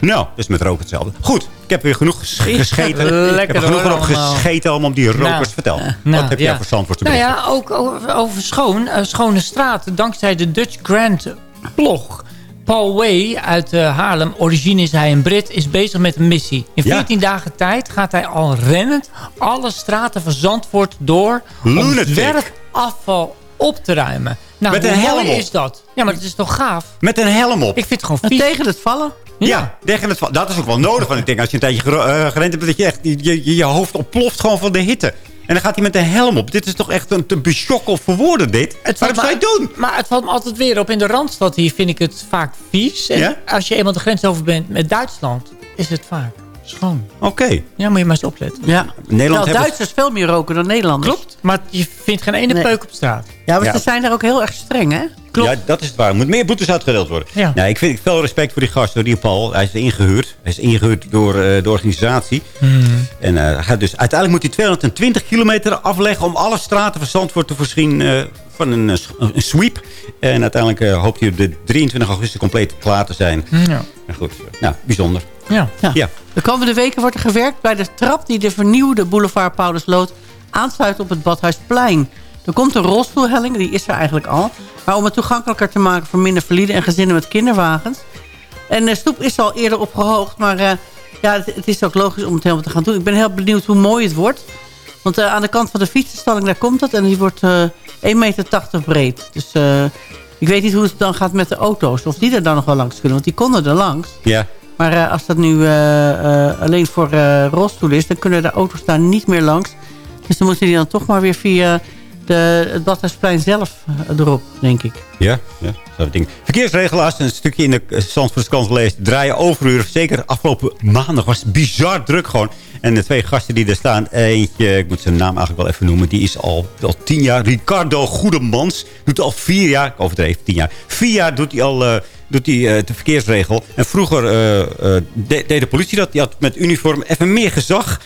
Nou, dat is met roken hetzelfde. Goed, ik heb weer genoeg ges- gescheten. ik Lekker heb genoeg erop gescheten om, om die rokers Nou, te vertellen. Nou, Wat heb jij voor Zandvoort te Nou berichten? ja, ook over, over schoon. eh, schone straten. Dankzij de Dutch Grand blog. Paul Way uit eh, Haarlem, origine is hij een Brit, is bezig met een missie. In Ja. 14 dagen tijd gaat hij al rennend alle straten van Zandvoort door... om Lunatic. zwerfafval op te ruimen. Nou, Met een hoe helm op. is dat? Ja, maar dat is toch gaaf? Met een helm op. Ik vind het gewoon En vies. tegen het vallen. Ja, tegen het, dat is ook wel nodig. Want ik denk, als je een tijdje eh, gerend hebt... dat je echt je, je, je hoofd ontploft gewoon van de hitte. En dan gaat hij met een helm op. Dit is toch echt een te besjokkel voor woorden, dit? Het Waarom zou je doen? Maar het valt me altijd weer op. In de Randstad hier vind ik het vaak vies. En Ja? als je eenmaal de grens over bent met Duitsland... is het vaak schoon. Oké. Ja, moet je maar eens opletten. Ja. Nederland nou, hebben- Duitsers veel meer roken dan Nederlanders. Klopt. Maar je vindt geen ene Nee. peuk op straat. Ja, maar Ja. ze zijn daar ook heel erg streng, hè? Ja, dat is het waar. Er moet meer boetes uitgedeeld worden. Ja. Nou, ik vind veel respect voor die gast, door die Paul. Hij is ingehuurd. Hij is ingehuurd door eh, de organisatie. En eh, hij gaat dus, uiteindelijk moet hij 220 kilometer afleggen... om alle straten van Zandvoort te voorzien eh, van een, sweep. En uiteindelijk eh, hoopt hij op de 23 augustus compleet klaar te zijn. Ja. Maar goed, nou, bijzonder. Ja. Ja. Ja. De komende weken wordt er gewerkt bij de trap die de vernieuwde boulevard Paulusloot aansluit op het Badhuisplein. Er komt een rolstoelhelling, die is er eigenlijk al. Maar om het toegankelijker te maken voor minder valide en gezinnen met kinderwagens. En de stoep is al eerder opgehoogd, maar eh, ja, het, het is ook logisch om het helemaal te gaan doen. Ik ben heel benieuwd hoe mooi het wordt. Want eh, aan de kant van de fietsenstalling, daar komt het. En die wordt eh 1,80 meter breed. Dus eh, ik weet niet hoe het dan gaat met de auto's. Of die er dan nog wel langs kunnen. Want die konden er langs. Ja. Maar eh, als dat nu eh, eh, alleen voor eh rolstoelen is... dan kunnen de auto's daar niet meer langs. Dus dan moeten die dan toch maar weer via de, het Badhuisplein zelf eh, erop, denk ik. Ja, ja ding. Verkeersregelaars, een stukje in de uh, Zandvoortse kant gelezen. Draaien overuren. Zeker afgelopen maandag was het bizar druk gewoon. En de twee gasten die er staan. Eentje, ik moet zijn naam eigenlijk wel even noemen. Die is al, al tien jaar. Ricardo Goedemans. Doet al vier jaar. Ik overdreven, tien jaar. Vier jaar doet hij al... eh, doet hij eh, de verkeersregel. En vroeger eh, eh, de- deed de politie dat. Die had met uniform even meer gezag.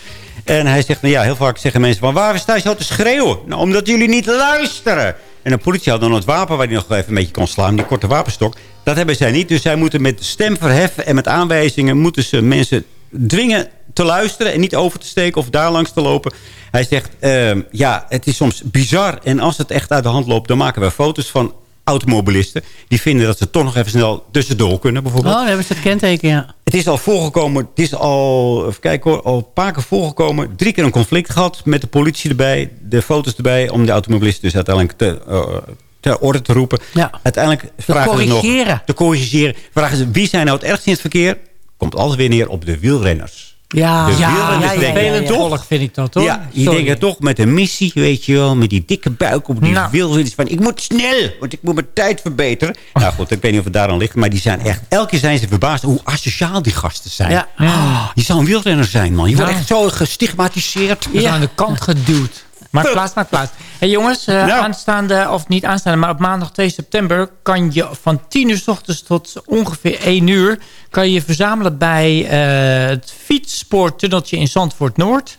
En hij zegt, nou ja, heel vaak zeggen mensen... van waar sta je zo te schreeuwen? Nou, omdat jullie niet luisteren. En de politie had dan het wapen waar hij nog even een beetje kon slaan. Die korte wapenstok. Dat hebben zij niet. Dus zij moeten met stem verheffen en met aanwijzingen... moeten ze mensen dwingen te luisteren en niet over te steken of daar langs te lopen. Hij zegt, ehm, ja, het is soms bizar. En als het echt uit de hand loopt, dan maken we foto's van automobilisten. Die vinden dat ze toch nog even snel tussendoor kunnen, Oh, bijvoorbeeld. dan hebben ze het kenteken, ja. Het is al voorgekomen, het is al, even kijken hoor, al een paar keer voorgekomen. Drie keer een conflict gehad met de politie erbij, de foto's erbij... om de automobilisten dus uiteindelijk te, eh, ter orde te roepen. Ja. Uiteindelijk vragen ze nog... corrigeren. Te corrigeren. Vragen ze, wie zijn nou het ergst in het verkeer? Komt altijd weer neer op de wielrenners. Ja, De ja, ja, ja, denken, ja, ja, ja. toch? Volk vind ik dat hoor. Ja, die Sorry. denken toch met een missie, weet je wel. Met die dikke buik op die Nou. Van, ik moet snel, want ik moet mijn tijd verbeteren. Nou goed, ik weet niet of het daar aan ligt. Maar die zijn echt, elke keer zijn ze verbaasd hoe asociaal die gasten zijn. Ja. Ah, je zou een wielrenner zijn, man. Je wordt echt zo gestigmatiseerd. We zijn aan de kant geduwd. Maak plaats, maak plaats. Hey jongens, eh, Nou. aanstaande, of niet aanstaande, maar op maandag 2 september... kan je van 10 uur s ochtends tot ongeveer 1 uur... kan je je verzamelen bij eh, het fietsspoortunneltje in Zandvoort Noord.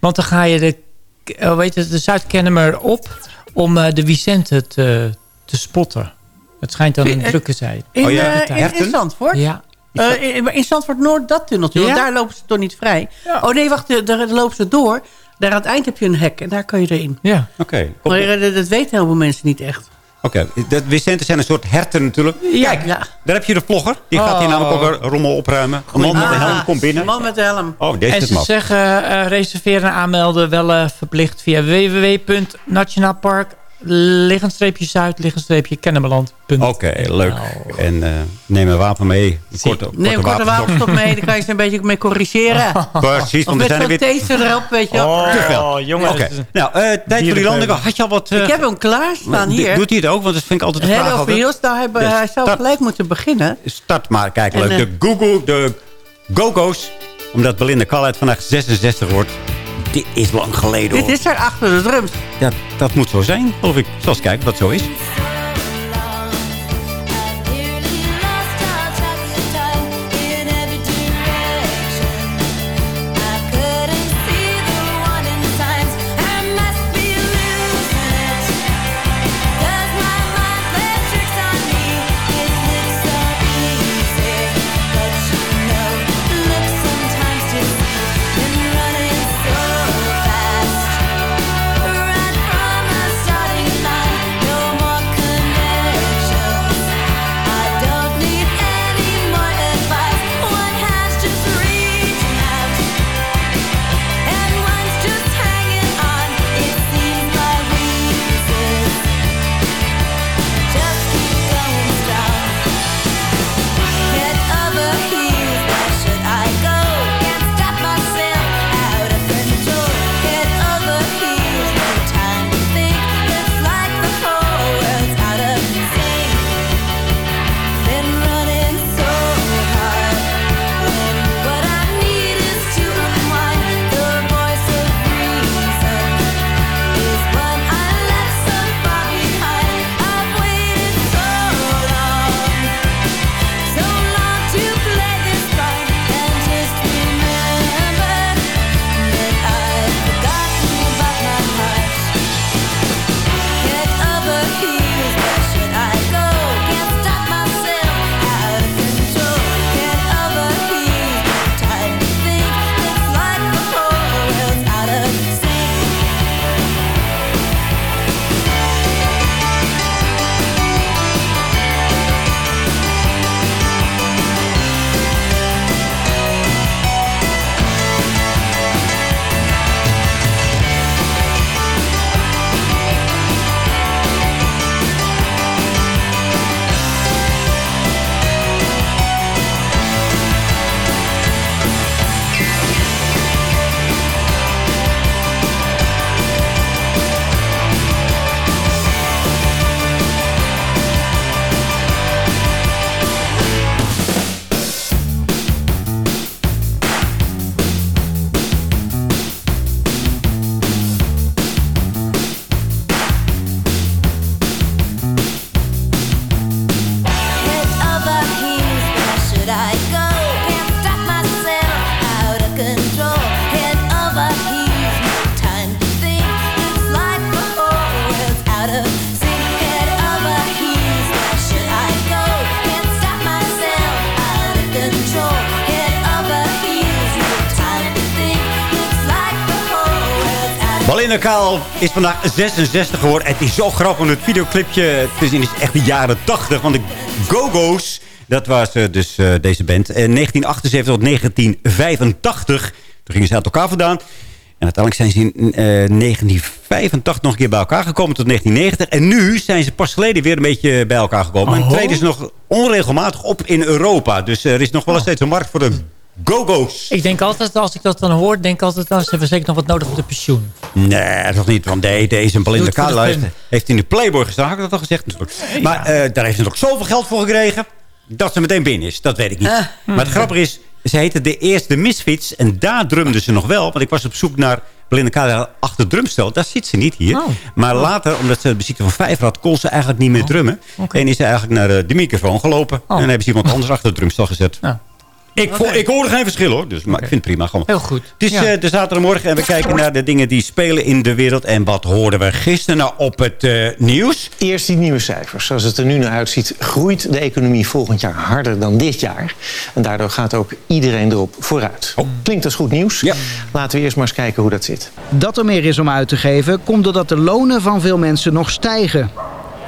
Want dan ga je de, eh, hoe heet het, de Zuidkennemer op... om eh, de Vicente te, te spotten. Het schijnt dan een Eh, drukke zijn. In, Oh ja, eh, in, in Zandvoort? Ja. Eh, in, in Zandvoort Noord, dat tunneltje. Want daar lopen ze toch niet vrij. Oh nee, wacht, daar lopen ze door. Daar aan het eind heb je een hek en daar kan je erin. Ja. Oké, Maar eh, dat, dat weten heel veel mensen niet echt. oké. De Vicenten zijn een soort herten natuurlijk. Ja, Kijk, ja. daar heb je de vlogger. Die gaat hier Oh. namelijk ook een rommel opruimen. Een man met een helm komt binnen. Man met de helm. Oh, deze En is ze zeggen eh, reserveren en aanmelden wel eh, verplicht via www.nationaalpark liggenstreepje zuid liggenstreepje kennemerland. Oké, leuk. En eh, neem een wapen mee. Een korte, Neem een korte wapenstok mee, daar kan je ze een beetje mee corrigeren. Precies, want er met zijn er taser erop, weet je wel. Oh, te veel. jongens. Oké, nou, eh, tijd voor die landingen. Had je al wat... eh, Ik heb hem klaarstaan hier. Doet hij het ook? Want dat vind ik altijd de vraag. altijd. heels, nou, hij, Ja, hij zou gelijk moeten beginnen. Start maar, kijk, En, leuk. De Google, de Go-Go's. Omdat Belinda Carlisle vandaag 66 wordt. Dit is lang geleden, Dit hoor. is er achter de drums. Ja, dat moet zo zijn, geloof ik. Zal eens kijken wat zo is. Belinda Kaal is vandaag 66 geworden. Het is zo grappig, het videoclipje het is in de echt de jaren 80 van de Go-Go's. Dat was uh, dus uh, deze band. En 1978 tot 1985. Toen gingen ze uit elkaar vandaan. En uiteindelijk zijn ze in uh, 1985 nog een keer bij elkaar gekomen tot 1990. En nu zijn ze pas geleden weer een beetje bij elkaar gekomen. Oh. En treden ze nog onregelmatig op in Europa. Dus er is nog wel steeds een markt voor de Go-Go's. Ik denk altijd, als ik dat dan hoor, denk ik altijd... dan ze hebben zeker nog wat nodig voor de pensioen. Nee, toch niet. Want de, deze Belinda de Carlisle heeft, heeft in de Playboy gestaan. Had ik dat al gezegd natuurlijk. Maar eh, daar heeft ze nog zoveel geld voor gekregen... dat ze meteen binnen is. Dat weet ik niet. Ah. Maar het grappige is... ze heette de eerste Misfits... en daar drumde ze nog wel. Want ik was op zoek naar Belinda Carlisle achter het drumstel. Daar zit ze niet hier. Oh. Maar later, omdat ze de beziekte van vijf had... kon ze eigenlijk niet meer drummen. Oké. En is ze eigenlijk naar de, de microfoon gelopen. Oh. En hebben ze iemand anders achter het drumstel gezet. Ja. Ik, vo- ik hoorde geen verschil hoor. Dus, maar ik vind het prima. Gewoon. Heel goed. Het is Ja. eh, de zaterdagmorgen en we kijken naar de dingen die spelen in de wereld. En wat hoorden we gisteren nou op het eh, nieuws? Eerst die nieuwe cijfers. Zoals het er nu naar uitziet, groeit de economie volgend jaar harder dan dit jaar. En daardoor gaat ook iedereen erop vooruit. Klinkt als goed nieuws. Laten we eerst maar eens kijken hoe dat zit. Dat er meer is om uit te geven komt doordat de lonen van veel mensen nog stijgen.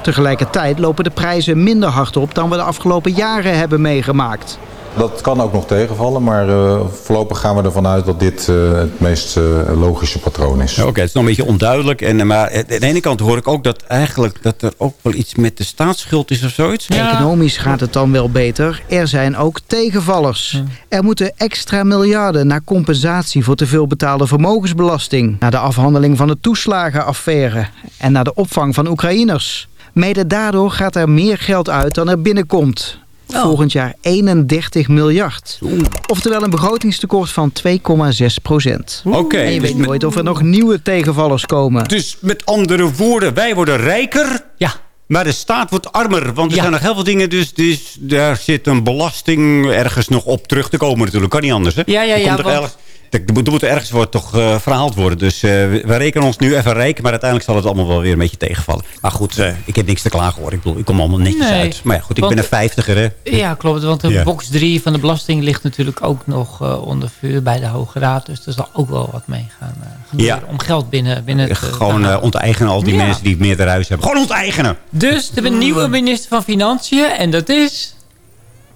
Tegelijkertijd lopen de prijzen minder hard op dan we de afgelopen jaren hebben meegemaakt. Dat kan ook nog tegenvallen, maar eh, voorlopig gaan we ervan uit dat dit eh, het meest eh, logische patroon is. Oké, het is nog een beetje onduidelijk. En, maar aan de ene kant hoor ik ook dat eigenlijk dat er ook wel iets met de staatsschuld is of zoiets. Economisch gaat het dan wel beter. Er zijn ook tegenvallers. Er moeten extra miljarden naar compensatie voor te veel betaalde vermogensbelasting. Naar de afhandeling van de toeslagenaffaire. En naar de opvang van Oekraïners. Mede daardoor gaat er meer geld uit dan er binnenkomt. Volgend jaar 31 miljard. Oftewel een begrotingstekort van 2,6 procent. Oké, en je dus weet met- nooit of er nog nieuwe tegenvallers komen. Dus met andere woorden, wij worden rijker. Ja. Maar de staat wordt armer. Want er zijn nog heel veel dingen. Dus, dus daar zit een belasting ergens nog op terug te komen natuurlijk. Kan niet anders. Hè? Ja, ja, Er ja, er moet, er moet ergens wordt toch eh, verhaald worden. Dus eh, we, rekenen ons nu even rijk. Maar uiteindelijk zal het allemaal wel weer een beetje tegenvallen. Maar goed, eh, ik heb niks te klagen hoor. Ik bedoel, ik kom allemaal netjes Nee, uit. Maar ja, goed, ik want- ben een vijftiger hè. Ja, klopt. Want de Ja. box 3 van de belasting ligt natuurlijk ook nog eh, onder vuur bij de Hoge Raad. Dus er zal ook wel wat mee gaan eh, gebeuren Ja. om geld binnen, binnen het... te Gewoon onteigenen al die Ja. mensen die meer huis hebben. Gewoon onteigenen. Dus een nieuwe minister van Financiën. En dat is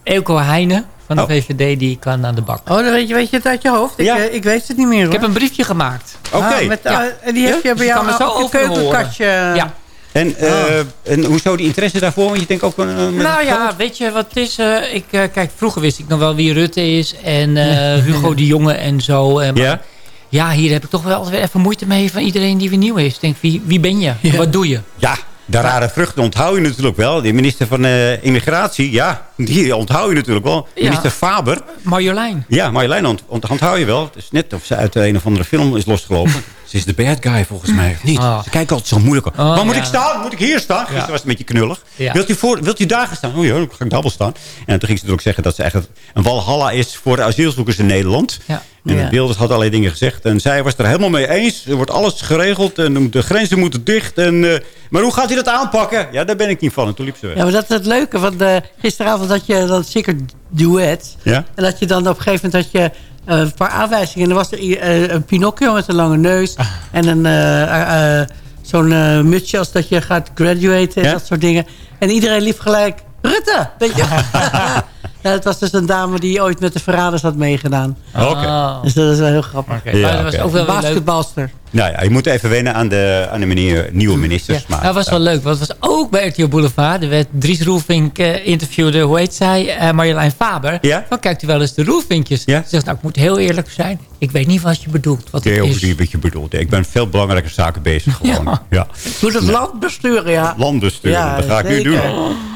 Eelco Heijnen van de Oh. VVD. Die kan aan de bak. Oh, dan weet je, weet je het uit je hoofd? Ik, Ja. eh, ik weet het niet meer hoor. Ik heb een briefje gemaakt. Ah, met, eh, en die heb je Dus bij jou kan me zo op je keukenkastje. Ja. En, eh Ah. en hoezo die interesse daarvoor? Want je denkt ook... eh, met Nou ja, geld? weet je wat het is? eh, ik, eh, kijk, vroeger wist ik nog wel wie Rutte is. En eh, Hugo de Jonge en zo. eh, maar Ja? ja, hier heb ik toch wel altijd even moeite mee van iedereen die weer nieuw is. Ik denk, wie, wie ben je? Wat doe je? Ja, de rare vruchten onthoud je natuurlijk wel. De minister van eh, Immigratie, ja, die onthoud je natuurlijk wel. Ja. Minister Faber, Marjolein. ja, Marjolein ont, ont- onthoud je wel. Het is net of ze uit een of andere film is losgelopen. Ze is de bad guy volgens mij, of niet? Ah. Ze kijken altijd zo moeilijk. Oh, Waar moet ja. ik staan? Moet ik hier staan? Gisteren was het een beetje knullig. Ja. Wilt, u voor, wilt u daar gaan staan? Oh ja, dan ga ik dubbel staan. En toen ging ze natuurlijk zeggen dat ze eigenlijk een walhalla is voor de asielzoekers in Nederland. Ja. En Ja. Wilders had allerlei dingen gezegd. En zij was er helemaal mee eens. Er wordt alles geregeld. En de grenzen moeten dicht. En, eh, maar hoe gaat hij dat aanpakken? Ja, daar ben ik niet van. En toen liep ze weg. Ja, maar dat is het leuke. Want eh, gisteravond had je dat zeker duet. Ja? En dat je dan op een gegeven moment had je eh, een paar aanwijzingen. En dan was er eh, een Pinocchio met een lange neus. Ah. En een, eh, zo'n mutsje als dat je gaat graduaten en Ja? dat soort dingen. En iedereen liep gelijk, Rutte! Weet je? ja, het was dus een dame die ooit met de Verraders had meegedaan. Oké. Dus dat is wel heel grappig. Oké, maar dat was ook wel leuk. Basketbalster. Nou ja, je moet even wennen aan de, aan de meneer nieuwe ministers. Ja, Maar, dat was wel leuk. Want het was ook bij RTL Boulevard. Er werd Dries Roelvink eh, interviewde, hoe heet zij? Eh, Marjolein Faber. Ja? Van, kijkt u wel eens de Roelvinkjes? Ja? Ze zegt, nou, ik moet heel eerlijk zijn. Ik weet niet wat je bedoelt. Wat het Heel is. goed wat je bedoelt. Ik ben veel belangrijke zaken bezig gewoon. Ja. Moet het land besturen, ja. Landbestuur, Ja, dat ga ik nu doen.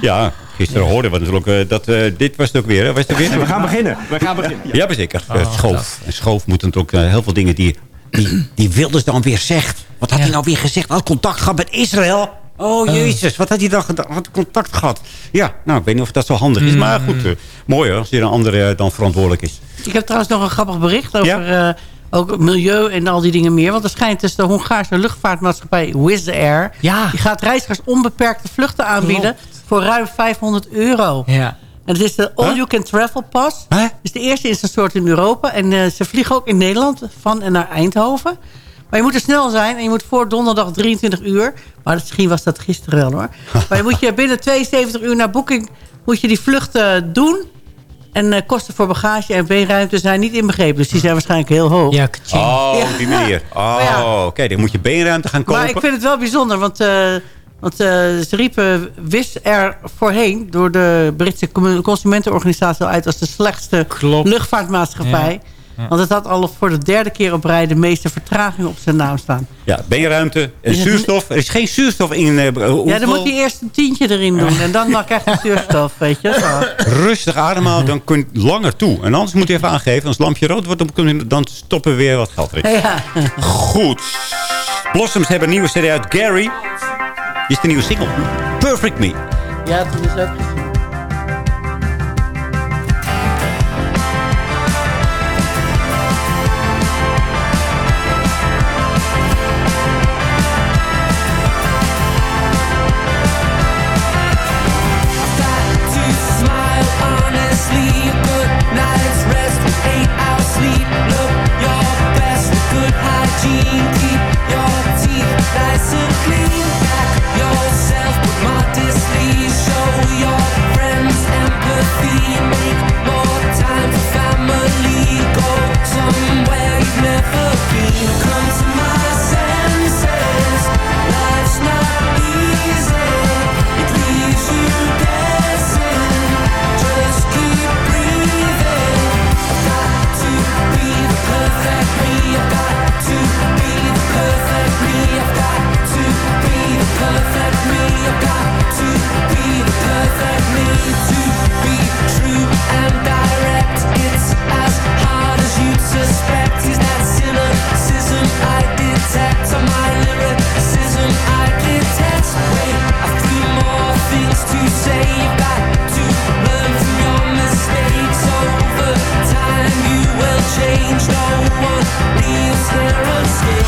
Ja, gisteren hoorden we natuurlijk eh, dat... eh, dit was het ook weer, hè? Was het ook weer? We gaan beginnen. We gaan beginnen. Ja, maar zeker. Oh, schoof. En schoof moet natuurlijk eh, heel veel dingen die, die, die Wilders dan weer zegt. Wat had Ja. hij nou weer gezegd? Had contact gehad met Israël? Oh, jezus. Wat had hij dan gedaan? Had contact gehad? Ja, nou, ik weet niet of dat zo handig is. Maar goed, eh, mooi hoor. Als hier een andere eh, dan verantwoordelijk is. Ik heb trouwens nog een grappig bericht over eh, ook milieu en al die dingen meer. Want er schijnt dus de Hongaarse luchtvaartmaatschappij Wizz Air... Ja. die gaat reizigers onbeperkte vluchten aanbieden voor ruim 500 euro. Ja. En het is de All You Can Travel Pass. Het is de eerste in zijn soort in Europa. En eh, ze vliegen ook in Nederland van en naar Eindhoven. Maar je moet er snel zijn en je moet voor donderdag 23 uur... maar misschien was dat gisteren wel hoor. maar je moet je binnen 72 uur naar boeking... moet je die vluchten doen... En eh, kosten voor bagage en beenruimte zijn niet inbegrepen. Dus die zijn waarschijnlijk heel hoog. Ja, Oh, op die manier. Oh, ja. oké. Dan moet je beenruimte gaan kopen. Maar ik vind het wel bijzonder, want, eh, want eh, ze riepen wist er voorheen... door de Britse consumentenorganisatie al uit als de slechtste luchtvaartmaatschappij. Ja. Ja. Want het had al voor de derde keer op rij de meeste vertragingen op zijn naam staan. Ja, beenruimte en Is zuurstof. Er is geen zuurstof in. eh, Ja, dan moet hij eerst een tientje erin doen. En dan krijg je zuurstof, weet je. Zo. Rustig ademhalen, dan kun je langer toe. En anders moet je even aangeven. Als het lampje rood wordt, dan, kun je- dan stoppen we weer wat geld erin. Ja. Goed. Blossoms hebben een nieuwe serie uit Gary. Is de nieuwe single. Perfect Me. Ja, dat is ook Stare and stare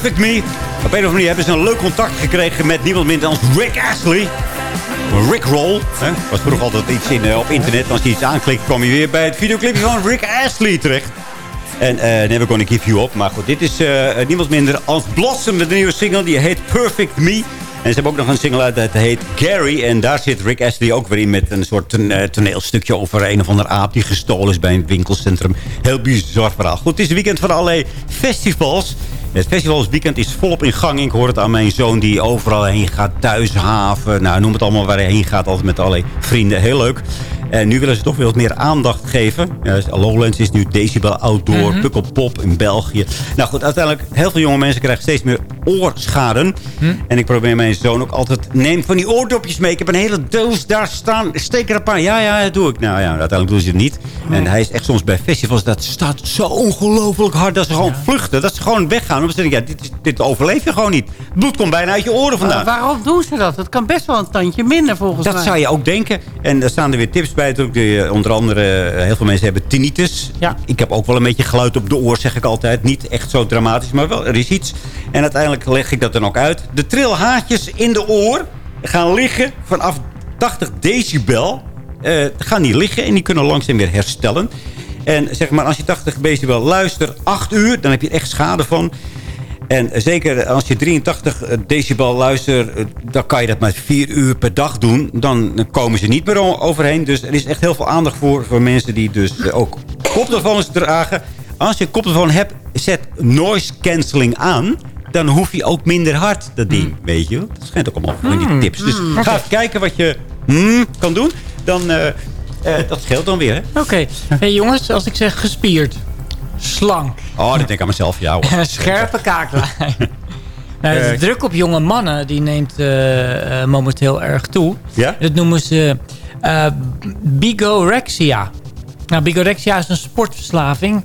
Perfect Me. Op een of andere manier hebben ze een leuk contact gekregen met niemand minder dan Rick Astley. Rick Roll. Hè? Was vroeger altijd iets in, eh, op internet. Als je iets aanklikt, kwam je weer bij het videoclipje van Rick Astley terecht. En eh Never Gonna Give You Up. Maar goed, dit is eh, niemand minder als Blossom met een nieuwe single. Die heet Perfect Me. En ze hebben ook nog een single uit dat heet Gary. En daar zit Rick Astley ook weer in met een soort ton- toneelstukje over een of ander aap die gestolen is bij een winkelcentrum. Heel bizar verhaal. Goed, het is weekend van allerlei festivals. Het festivalsweekend is volop in gang. Ik hoor het aan mijn zoon die overal heen gaat. Thuishaven, nou noem het allemaal waar hij heen gaat. Altijd met allerlei vrienden. Heel leuk. En nu willen ze toch weer wat meer aandacht geven. Dus Lowlands is nu Decibel Outdoor, Mhm. Pukkelpop in België. Nou goed, uiteindelijk, heel veel jonge mensen krijgen steeds meer oorschade. En ik probeer mijn zoon ook altijd, neem van die oordopjes mee. Ik heb een hele doos daar staan. Steek er een paar. Ja, ja, dat doe ik. Nou ja, uiteindelijk doen ze het niet. En hij is echt soms bij festivals, dat staat zo ongelooflijk hard dat ze gewoon vluchten. Dat ze gewoon weggaan. Omdat ze denken, ja, dit, dit overleef je gewoon niet. Bloed komt bijna uit je oren vandaan. Waarom doen ze dat? Het kan best wel een tandje minder volgens Dat mij. zou je ook denken. En daar staan er weer tips bij. Ook, eh, onder andere, eh, heel veel mensen hebben tinnitus. Ja. Ik heb ook wel een beetje geluid op de oor, zeg ik altijd. Niet echt zo dramatisch, maar wel, er is iets. En uiteindelijk leg ik dat dan ook uit. De trilhaartjes in de oor gaan liggen vanaf 80 decibel. eh, gaan die liggen en die kunnen langzaam weer herstellen. En zeg maar, als je 80 decibel luistert, 8 uur, dan heb je echt schade van. En zeker als je 83 decibel luistert, eh, dan kan je dat maar vier uur per dag doen. Dan komen ze niet meer overheen. Dus er is echt heel veel aandacht voor, voor mensen die dus eh, ook koptelefoons dragen. Als je een koptelefoon hebt, zet noise cancelling aan. Dan hoef je ook minder hard, dat ding, weet je. Dat schijnt ook allemaal van die Hmm. tips. Dus Hmm, ga even kijken wat je hmm, kan doen. Dan, eh, dat scheelt dan weer, hè? Oké. Hey jongens, als ik zeg gespierd, slank, Oh, dat denk ik aan mezelf. Ja, hoor. scherpe kaaklijn. nou, de Eh. druk op jonge mannen die neemt eh, eh, momenteel erg toe. Ja? Dat noemen ze eh, bigorexia. Nou, bigorexia is een sportverslaving.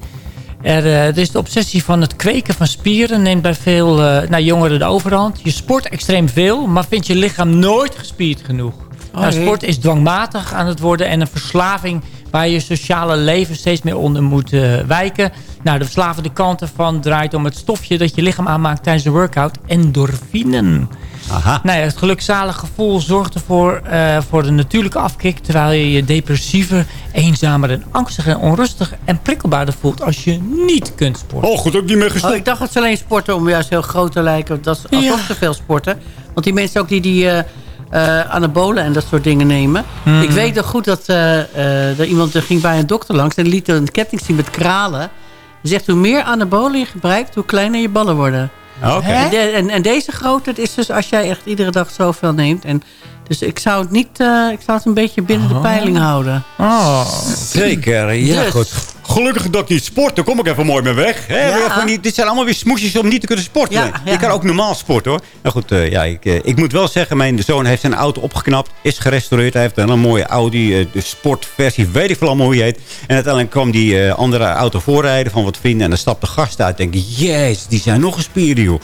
Er, eh, het is de obsessie van het kweken van spieren. Neemt bij veel eh, nou, jongeren de overhand. Je sport extreem veel, maar vindt je lichaam nooit gespierd genoeg. nou, jee. sport is dwangmatig aan het worden en een verslaving waar je sociale leven steeds meer onder moet eh, wijken. Nou, de verslavende kant ervan draait om het stofje dat je lichaam aanmaakt tijdens de workout, endorfinen. Aha. Nou ja, het gelukzalige gevoel zorgt ervoor eh, voor de natuurlijke afkick... terwijl je je depressiever, eenzamer en angstig en onrustig en prikkelbaarder voelt... als je niet kunt sporten. Oh, goed, ook niet meer Oh, gestopt. ik dacht dat ze alleen sporten om juist heel groot te lijken. Dat is alsof ze veel sporten. Want die mensen ook die die eh, eh, anabolen en dat soort dingen nemen. Mhm. Ik weet nog goed dat eh, eh, er iemand er ging bij een dokter langs... en liet een ketting zien met kralen. Hij zegt, hoe meer anabolen je gebruikt... hoe kleiner je ballen worden. Oké. En, de- en, en deze grootte is dus als jij echt iedere dag zoveel neemt. En, dus ik zou het niet, eh, ik zou het een beetje binnen de peiling houden. Oh. Zeker, ja Dus. goed. Gelukkig dat ik niet sport, daar kom ik even mooi mee weg. Hè? Ja. Die, dit zijn allemaal weer smoesjes om niet te kunnen sporten. Ja, ja. Je kan ook normaal sporten hoor. Nou goed, eh, ja, ik, eh, ik moet wel zeggen, mijn zoon heeft zijn auto opgeknapt. Is gerestaureerd. Hij heeft een hele mooie Audi, eh, de sportversie, weet ik veel allemaal hoe je heet. En uiteindelijk kwam die eh, andere auto voorrijden van wat vinden. En dan stapte de gast uit. denk ik, jezus, die zijn nog gespierd joh.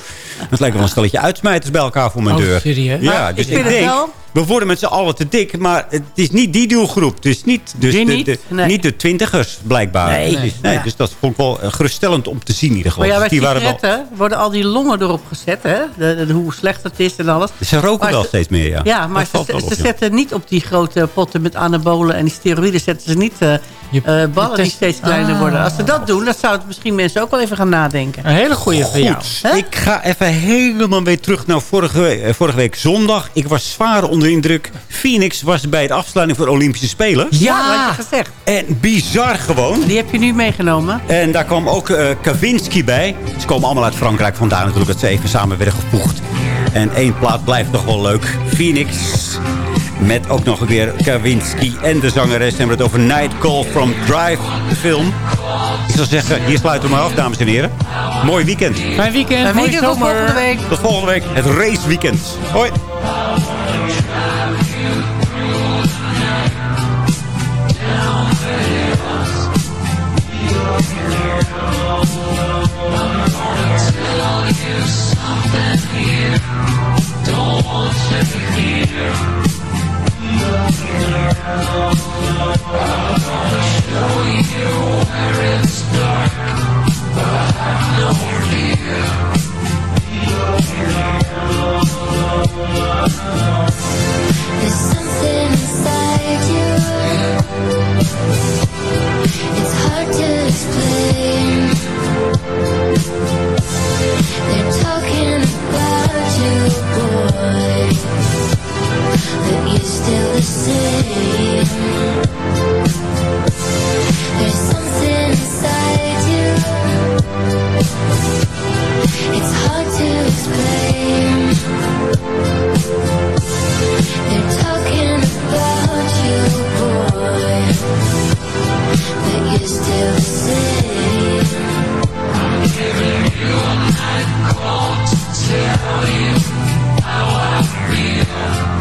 Het lijkt wel een stelletje uitsmijters bij elkaar voor mijn Oh, deur. serieus? Ja, Maar dus ik ik, vind denk, wel- we worden met z'n allen te dik. Maar het is niet die doelgroep. Het is niet, dus Die de, niet? de- Nee. niet de twintigers blijkbaar. Nee. Nee, nee, Ja. dus dat vond ik wel eh, geruststellend om te zien in ieder geval. Maar ja, bij Dus die waren wel, worden al die longen erop gezet. Hè? De, de- hoe slecht het is en alles. ze roken Maar wel ze- steeds meer, ja. Ja, maar Dat ze, valt wel ze op, ja. zetten niet op die grote potten met anabolen en die steroïden... zetten ze niet eh, Je- eh, ballen die steeds kleiner Ah. worden. Als ze dat doen, dan zouden misschien mensen ook wel even gaan nadenken. Een hele goede voor jou. Goed, Hè? ik ga even helemaal weer terug naar vorige week, eh, vorige week zondag. Ik was zwaar onder de indruk. Phoenix was bij de afsluiting voor de Olympische Spelen. Ja, dat had je gezegd. En bizar gewoon. Die heb je nu meegenomen. En daar kwam ook eh Kavinsky bij. Ze komen allemaal uit Frankrijk. Vandaar natuurlijk dat ze even samen werden gevoegd. En één plaat blijft nog wel leuk. Phoenix. Met ook nog weer Kavinsky en de zangeres. En we hebben het over Night Call from Drive, de film. Ik zou zeggen, hier sluiten we maar af, dames en heren. Mooi weekend. Fijn weekend, En mooie weekend tot volgende week. Tot volgende week, het raceweekend. Hoi. To. They're talking about you, boy, but you're still the same. There's something inside you. It's hard to explain. They're talking about you, boy, but you're still the same. I'm giving you a night call to tell you how I feel.